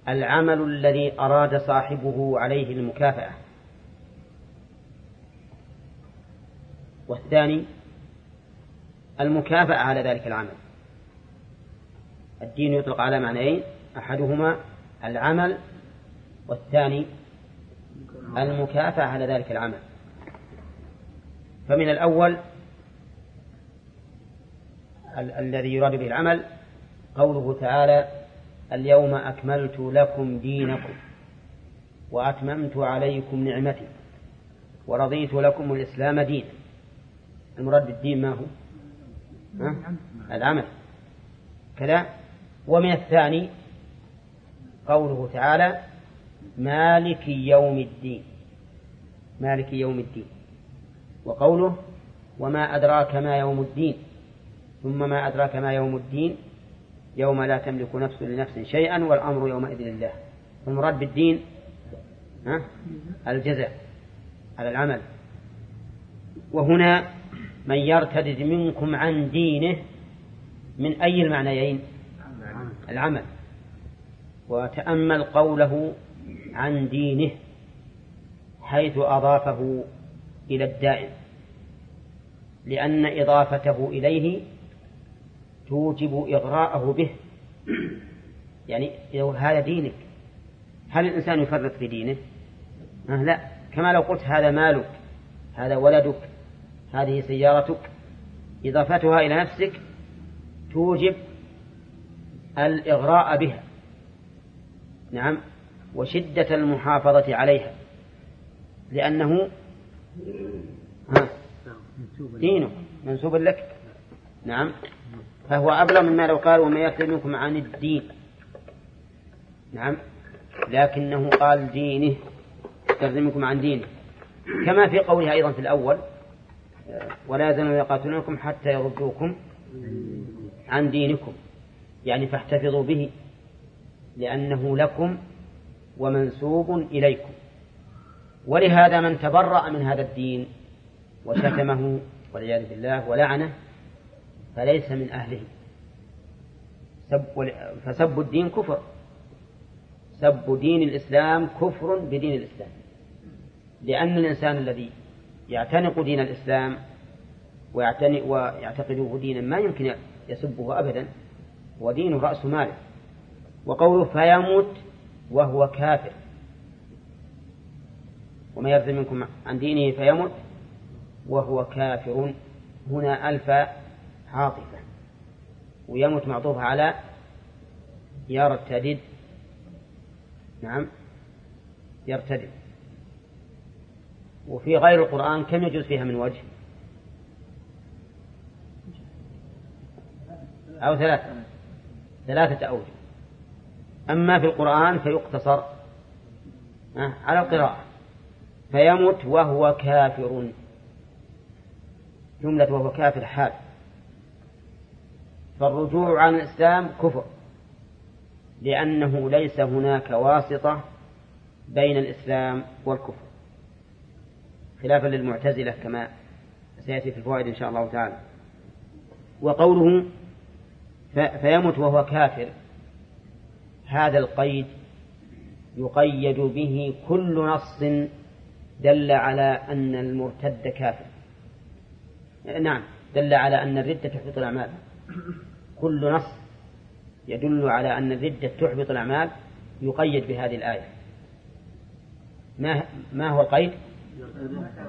العمل الذي أراد صاحبه عليه المكافأة. والثاني المكافأة على ذلك العمل. الدين يطلق على معنيين أحدهما العمل والثاني المكافأة على ذلك العمل. فمن الأول ال- الذي يراد به العمل قوله تعالى اليوم أكملت لكم دينكم وأتممت عليكم نعمتي ورضيت لكم الإسلام دينا. المراد بالدين ما هو؟ ها؟ العمل. كذا. ومن الثاني قوله تعالى مالك يوم الدين. مالك يوم الدين. وقوله وما أدراك ما يوم الدين. ثم ما أدراك ما يوم الدين. يوم لا تملك نفس لنفس شيئا والأمر يومئذ لله. المراد بالدين ها؟ الجزاء على العمل. وهنا من يرتد منكم عن دينه من أي المعنيين؟ العمل. وتأمل قوله عن دينه حيث أضافه إلى الدائم لأن إضافته إليه توجب إغراءه به. يعني لو هذا دينك هل الإنسان يفرط في دينه؟ لا. كما لو قلت هذا مالك هذا ولدك هذه سيارتك إضافتها إلى نفسك توجب الإغراء بها. نعم وشدة المحافظة عليها. لأنه ها دينك منسوب لك. نعم فهو أبلغ مما لو قال وما يرتد منكم عن الدين. نعم لكنه قال دينه يرتد منكم عن دينه. كما في قوله أيضا في الأول ولا يزالون يقاتلونكم حتى يردوكم عن دينكم. يعني فاحتفظوا به لأنه لكم ومنسوب إليكم. ولهذا من تبرأ من هذا الدين وشتمه والعياذ بالله ولعنه فليس من أهله. سب فسب الدين كفر. سب دين الإسلام كفر بدين الإسلام. لأن الإنسان الذي يعتنق دين الإسلام ويعتنق ويعتقده دينا ما يمكن يسبه أبدا ودينه رأس ماله. وقوله فيموت وهو كافر. وما يرد منكم عن دينه فيمت وهو كافر. هنا ألف عاطفة. ويمت معطوف على يرتدد. نعم يرتدد. وفي غير القرآن كم يجوز فيها من وجه؟ أو ثلاثة. ثلاثة أوجه. أما في القرآن فيقتصر. على القراءة. فيمت وهو كافر. جملة وهو كافر حال. فالرجوع عن الإسلام كفر. لأنه ليس هناك واسطة بين الإسلام والكفر. خلافا للمعتزلة كما سيأتي في الفوائد إن شاء الله تعالى. وقوله فيمت وهو كافر. هذا القيد يقيد به كل نص دل على أن المرتد كافر. نعم دل على أن الردة تحبط الأعمال. كل نص يدل على أن الردة تحبط الأعمال يقيد بهذه الآية. ما ما هو القيد؟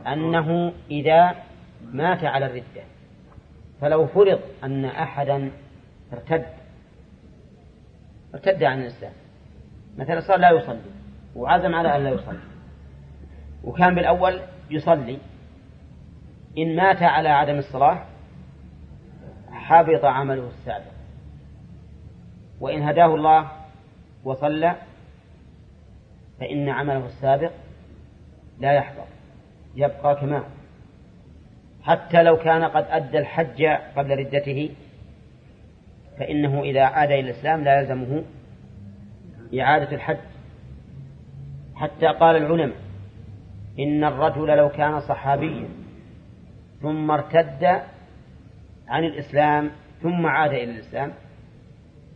أنه إذا مات على الردة فلو فرض أن أحدا ارتد ارتد عن الإسلام مثلا صار لا يصلي وعزم على أن لا يصلي وكان بالأول يصلي إن مات على عدم الصلاة حبط عمله السابق. وإن هداه الله وصلى فإن عمله السابق لا يحبط. يبقى كما حتى لو كان قد أدى الحج قبل ردته فإنه إذا عاد إلى الإسلام لا يلزمه إعادة الحج. حتى قال العلماء إن الرجل لو كان صحابيا ثم ارتد عن الإسلام ثم عاد إلى الإسلام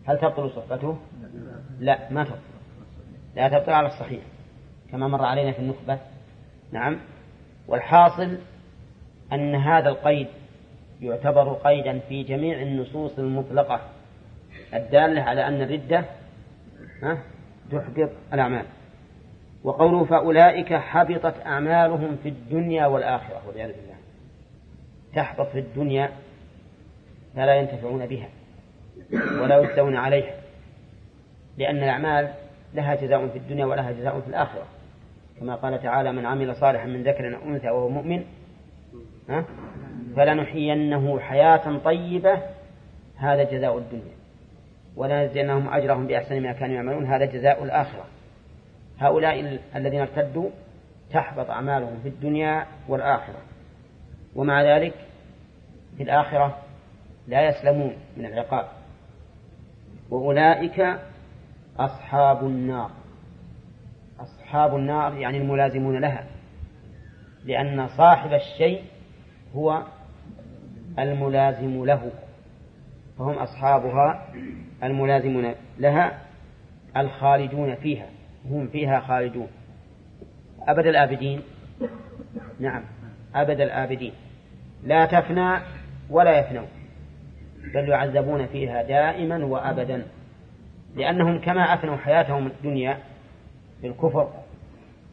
هل تبطل صحبته؟ لا ما تبطل. لا تبطل على الصحيح كما مر علينا في النخبة. نعم. والحاصل أن هذا القيد يعتبر قيدا في جميع النصوص المطلقة الدالة على أن الردة تحبط الأعمال. وقوله فأولئك حبطت أعمالهم في الدنيا والآخرة والعياذ بالله. تحبط في الدنيا فلا ينتفعون بها ولا يجزون عليها لأن الأعمال لها جزاء في الدنيا ولها جزاء في الآخرة. كما قال تعالى من عمل صالحا من ذكر أو أنثى وهو مؤمن ها؟ فلنحيينه حياة طيبة هذا جزاء الدنيا. ولنجزينهم أجرهم بأحسن ما كانوا يعملون هذا جزاء الآخرة. هؤلاء الذين ارتدوا تحبط أعمالهم في الدنيا والآخرة. ومع ذلك في الآخرة لا يسلمون من العقاب. وأولئك أصحاب النار. أصحاب النار يعني الملازمون لها لأن صاحب الشيء هو الملازم له فهم أصحابها الملازمون لها الخالدون فيها هم فيها خالدون. أبد الآبدين؟ نعم أبد الآبدين. لا تفنى ولا يفنون بل يعذبون فيها دائما وأبدا لأنهم كما أفنوا حياتهم الدنيا بالكفر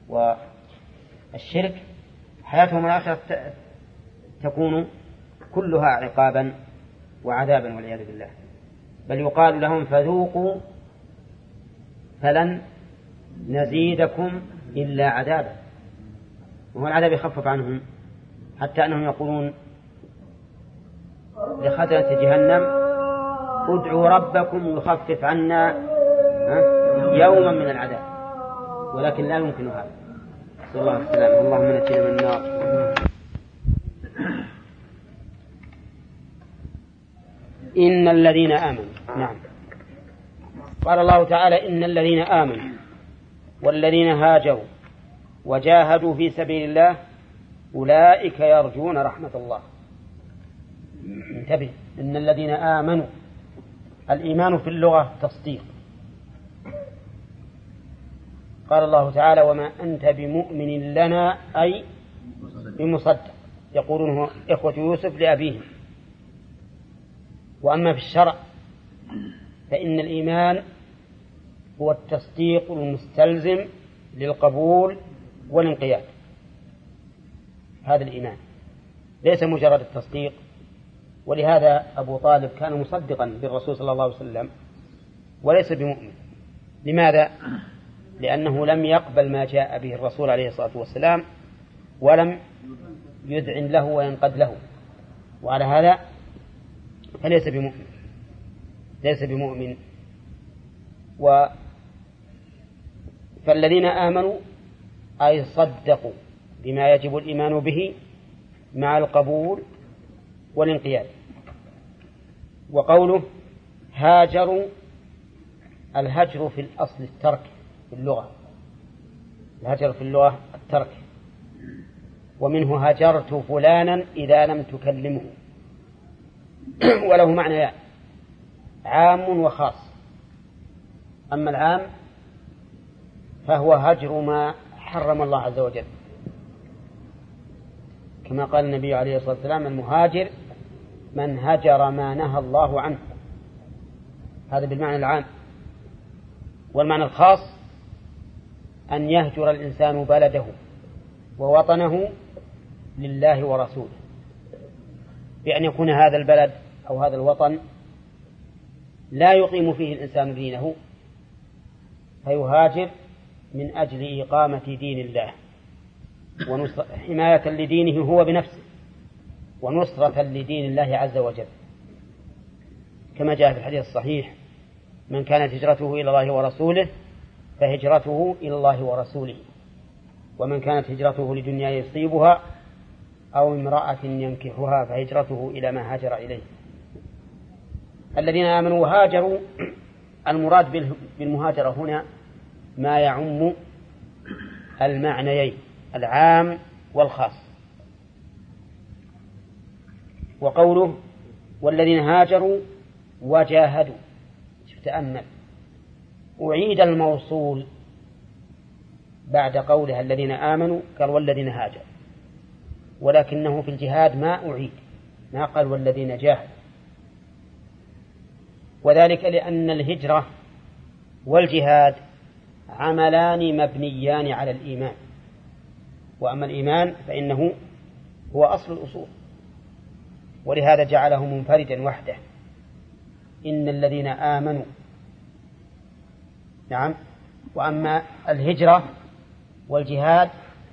والشرك حياتهم الآخرة تكون كلها عقابا وعذابا والعياذ بالله. بل يقال لهم فذوقوا فلن نزيدكم إلا عذابا. وهو العذاب يخفف عنهم حتى أنهم يقولون لخزنة جهنم ادعوا ربكم يخفف عنا يوما من العذاب. ولكن لا يمكن هذا. نسأل الله السلامة. اللهم نجنا من النار إن الذين آمنوا. نعم. قال الله تعالى إن الذين آمنوا والذين هاجروا وجاهدوا في سبيل الله أولئك يرجون رحمة الله. انتبه. إن الذين آمنوا. الإيمان في اللغة تصديق. قال الله تعالى وما أنت بمؤمن لنا أي بمصدق. يقولون هو إخوة يوسف لأبيهم وأما في الشرع فإن الإيمان هو التصديق المستلزم للقبول والانقياد. هذا الإيمان. ليس مجرد التصديق. ولهذا أبو طالب كان مصدقا بالرسول صلى الله عليه وسلم وليس بمؤمن. لماذا؟ لأنه لم يقبل ما جاء به الرسول عليه الصلاة والسلام ولم يذعن له وينقد له. وعلى هذا فليس بمؤمن. ليس بمؤمن. و فالذين آمنوا أي صدقوا بما يجب الإيمان به مع القبول والانقياد. وقوله هاجروا الهجر في الأصل الترك. في اللغة الهجر في اللغة الترك. ومنه هجرت فلانا إذا لم تكلمه. وله معنى يعني عام وخاص. أما العام فهو هجر ما حرم الله عز وجل. كما قال النبي عليه الصلاة والسلام المهاجر من هجر ما نهى الله عنه. هذا بالمعنى العام. والمعنى الخاص أن يهجر الإنسان بلده ووطنه لله ورسوله. بأن يكون هذا البلد أو هذا الوطن لا يقيم فيه الإنسان دينه فيهاجر من أجل إقامة دين الله وحماية لدينه هو بنفسه ونصرة لدين الله عز وجل. كما جاء في الحديث الصحيح من كانت هجرته إلى الله ورسوله فهجرته إلى الله ورسوله. ومن كانت هجرته لدنيا يصيبها أو امرأة ينكحها فهجرته إلى ما هاجر إليه. الذين آمنوا وهاجروا المراد بالمهاجرة هنا ما يعم المعنيين العام والخاص. وقوله والذين هاجروا وجاهدوا تأمل أعيد الموصول بعد قولها الذين آمنوا قال والذين هاجروا. ولكنه في الجهاد ما أعيد ما قال والذين جاهدوا. وذلك لأن الهجرة والجهاد عملان مبنيان على الإيمان. وأما الإيمان فإنه هو أصل الأصول. ولهذا جعله منفردا وحده. إن الذين آمنوا نعم. وأما الهجرة والجهاد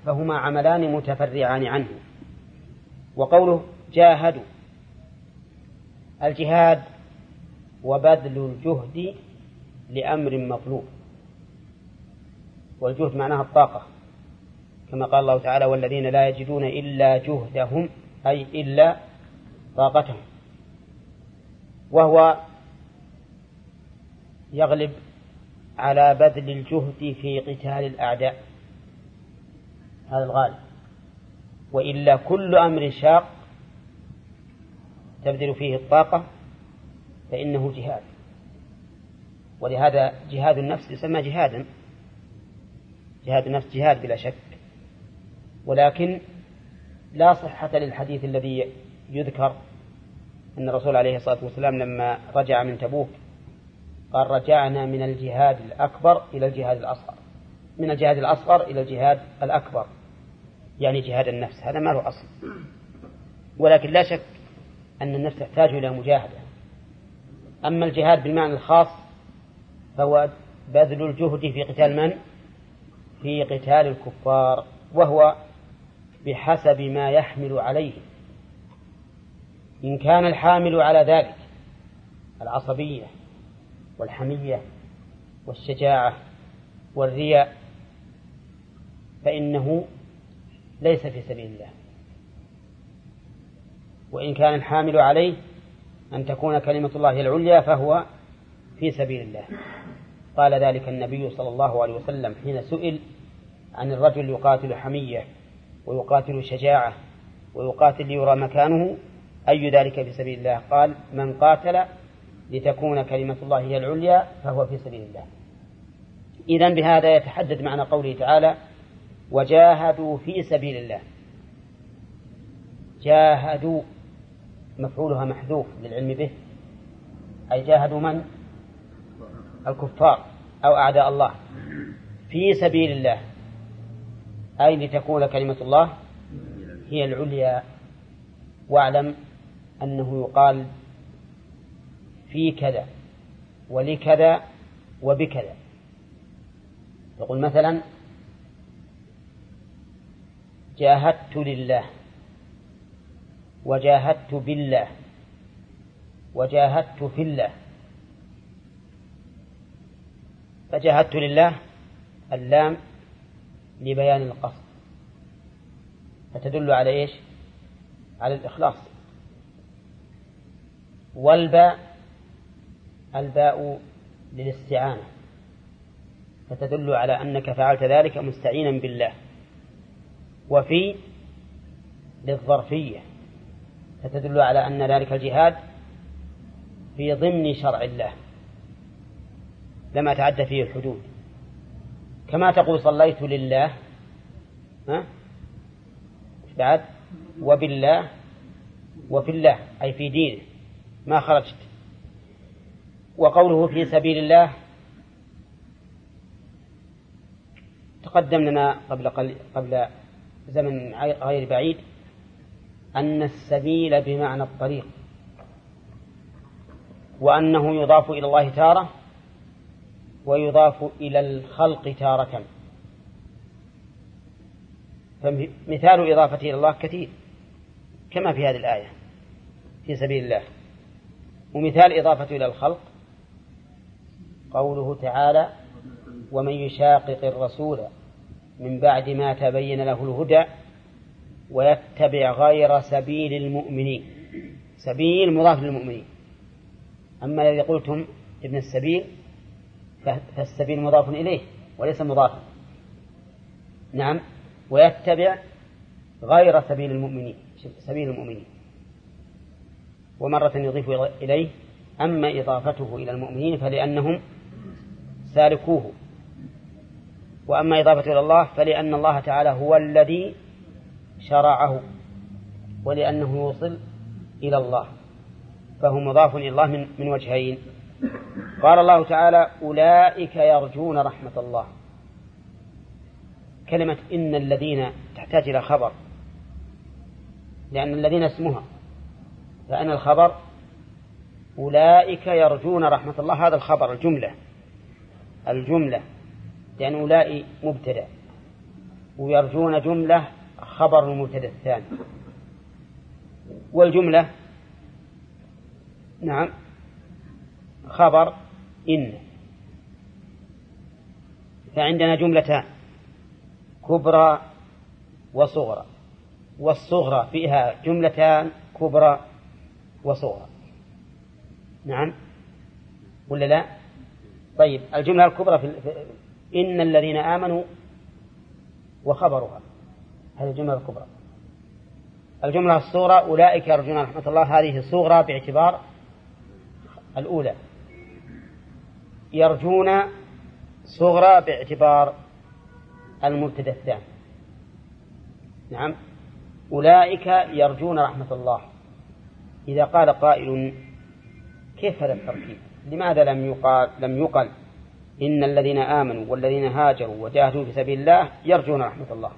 فهما عملان متفرعان عنه. وقوله جاهدوا. الجهاد وبذل الجهد لأمر مطلوب. والجهد معناها الطاقة. كما قال الله تعالى والذين لا يجدون إلا جهدهم أي إلا طاقتهم. وهو يغلب على بذل الجهد في قتال الأعداء. هذا الغالب. وإلا كل أمر شاق تبذل فيه الطاقة فإنه جهاد. ولهذا جهاد النفس يسمى جهادا. جهاد النفس جهاد بلا شك. ولكن لا صحة للحديث الذي يذكر أن الرسول عليه الصلاة والسلام لما رجع من تبوك قال رجعنا من الجهاد الأكبر إلى الجهاد الأصغر. من الجهاد الأصغر إلى الجهاد الأكبر. يعني جهاد النفس. هذا ما له أصل ولكن لا شك أن النفس تحتاج إلى مجاهدة. أما الجهاد بالمعنى الخاص فهو بذل الجهد في قتال من؟ في قتال الكفار. وهو بحسب ما يحمل عليه. إن كان الحامل على ذلك العصبية والحمية والشجاعة والرياء فإنه ليس في سبيل الله. وإن كان الحامل عليه أن تكون كلمة الله العليا فهو في سبيل الله. قال ذلك النبي صلى الله عليه وسلم حين سئل عن الرجل يقاتل حمية ويقاتل شجاعة ويقاتل ليرى مكانه أي ذلك في سبيل الله؟ قال من قاتل لتكون كلمة الله هي العليا فهو في سبيل الله. إذا بهذا يتحدد معنى قوله تعالى وجاهدوا في سبيل الله. جاهدوا مفعولها محذوف للعلم به. أي جاهدوا من؟ الكفار أو أعداء الله. في سبيل الله. أي لتكون كلمة الله هي العليا. واعلم أنه يقال في كذا ولكذا وبكذا. يقول مثلا جاهدت لله وجاهدت بالله وجاهدت في الله. فجاهدت لله اللام لبيان القصد. فتدل على إيش؟ على الإخلاص. والباء الباء للاستعانة فتدل على أنك فعلت ذلك مستعينا بالله. وفي للظرفية فتدل على أن ذلك الجهاد في ضمن شرع الله لما تعدى فيه الحدود. كما تقول صليت لله ها؟ بعد؟ وبالله وفي الله أي في دينه. ما خرجت. وقوله في سبيل الله تقدم لنا قبل قبل زمن غير بعيد أن السبيل بمعنى الطريق وأنه يضاف إلى الله تارة ويضاف إلى الخلق تارة. فمثال إضافته إلى الله كثير كما في هذه الآية في سبيل الله. ومثال إضافته إلى الخلق قوله تعالى ومن يشاقق الرسول من بعد ما تبين له الهدى ويتبع غير سبيل المؤمنين. سبيل مضاف للمؤمنين. أما الذي قلتم ابن السبيل فالسبيل مضاف إليه وليس مضافا. نعم. ويتبع غير سبيل المؤمنين سبيل المؤمنين. ومرة يضيف إليه أما إضافته إلى المؤمنين فلأنهم سالكوه وأما إضافته إلى الله فلأن الله تعالى هو الذي شرعه ولأنه يوصل إلى الله فهو مضاف إلى الله من, من وجهين. قال الله تعالى أولئك يرجون رحمة الله. كلمة إن الذين تحتاج إلى خبر لأن الذين اسمها فأن الخبر أولئك يرجون رحمة الله. هذا الخبر الجملة. الجملة لأن أولئك مبتدأ ويرجون جملة خبر المبتدأ الثاني. والجملة نعم خبر إن. فعندنا جملتان كبرى وصغرى. والصغرى فيها جملتان كبرى وصغرى. نعم ولا لا؟ طيب الجملة الكبرى في إن الذين آمنوا وخبرها هذه الجملة الكبرى. الجملة الصغرى أولئك يرجون رحمة الله. هذه صغرى باعتبار الأولى. يرجون صغرى باعتبار المبتدأ الثاني. نعم. أولئك يرجون رحمة الله. إذا قال قائل كيف هذا التركيب؟ لماذا لم يقال لم يقل؟ إن الذين آمنوا والذين هاجروا وجاهدوا في سبيل الله يرجون رحمة الله.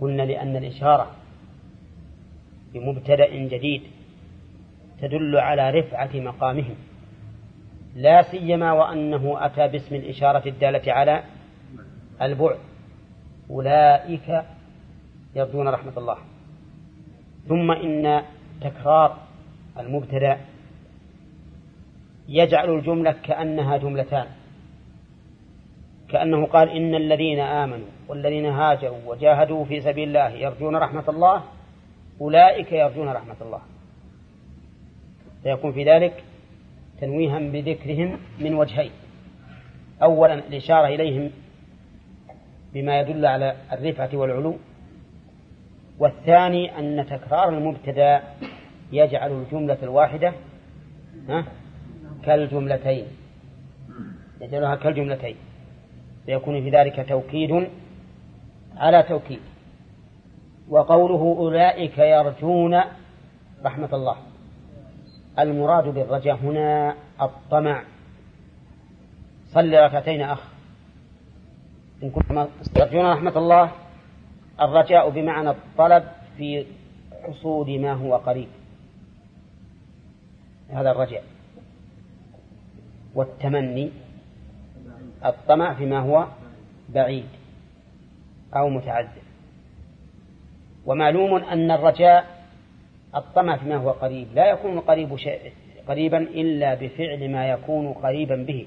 قلنا لأن الإشارة بمبتدأ جديد تدل على رفعة مقامهم لا سيما وأنه أتى باسم الإشارة الدالة على البعد. أولئك يرجون رحمة الله. ثم إن تكرار المبتدأ يجعل الجملة كأنها جملتان. كأنه قال إن الذين آمنوا والذين هاجروا وجاهدوا في سبيل الله يرجون رحمة الله أولئك يرجون رحمة الله. فيكون في ذلك تنويها بذكرهم من وجهين. أولا الإشارة إليهم بما يدل على الرفعة والعلو. والثاني أن تكرار المبتدأ يجعل الجملة الواحدة كالجملتين. يجعلها كالجملتين. فيكون في ذلك توكيد على توكيد. وقوله أولئك يرجون رحمة الله. المراد بالرجاء هنا الطمع. صل ركعتين أخ. إن كنتم ترجون رحمة الله الرجاء بمعنى الطلب في حصول ما هو قريب. هذا الرجاء. والتمني الطمع فيما هو بعيد أو متعذر. ومعلوم أن الرجاء الطمع فيما هو قريب لا يكون قريب شيء قريبا إلا بفعل ما يكون قريبا به.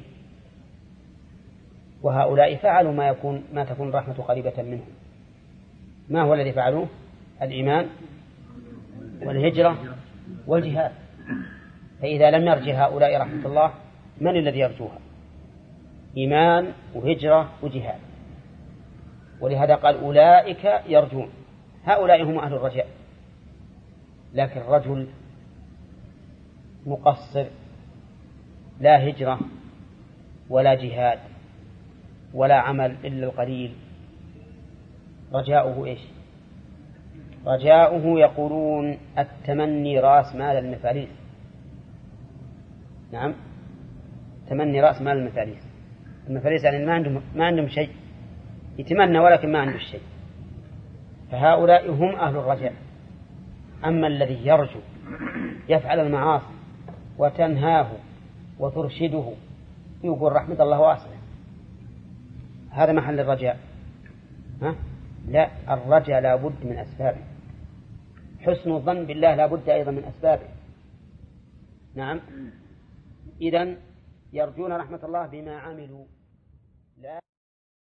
وهؤلاء فعلوا ما يكون ما تكون الرحمة قريبة منهم. ما هو الذي فعلوه؟ الإيمان والهجرة والجهاد. فإذا لم يرجع هؤلاء رحمة الله من الذي يرجوها؟ إيمان وهجرة وجهاد. ولهذا قال أولئك يرجون. هؤلاء هم أهل الرجاء. لكن رجل مقصر لا هجرة ولا جهاد ولا عمل إلا القليل. رجاؤه إيش؟ رجاؤه يقولون التمني رأس مال المفاليس. نعم. تمني رأس مال المفاليس المفاليس يعني ما عندهم ما عندهم شيء. يتمنى ولكن ما عنده شيء. فهؤلاء هم أهل الرجاء. أما الذي يرجو يفعل المعاصي وتنهاه وترشده يقول رحمة الله واسعة. هذا محل الرجاء. ها؟ لا الرجاء لا بد من أسبابه. حسن الظن بالله لا بد أيضا من أسبابه. نعم. إذا يرجون رحمة الله بما عملوا.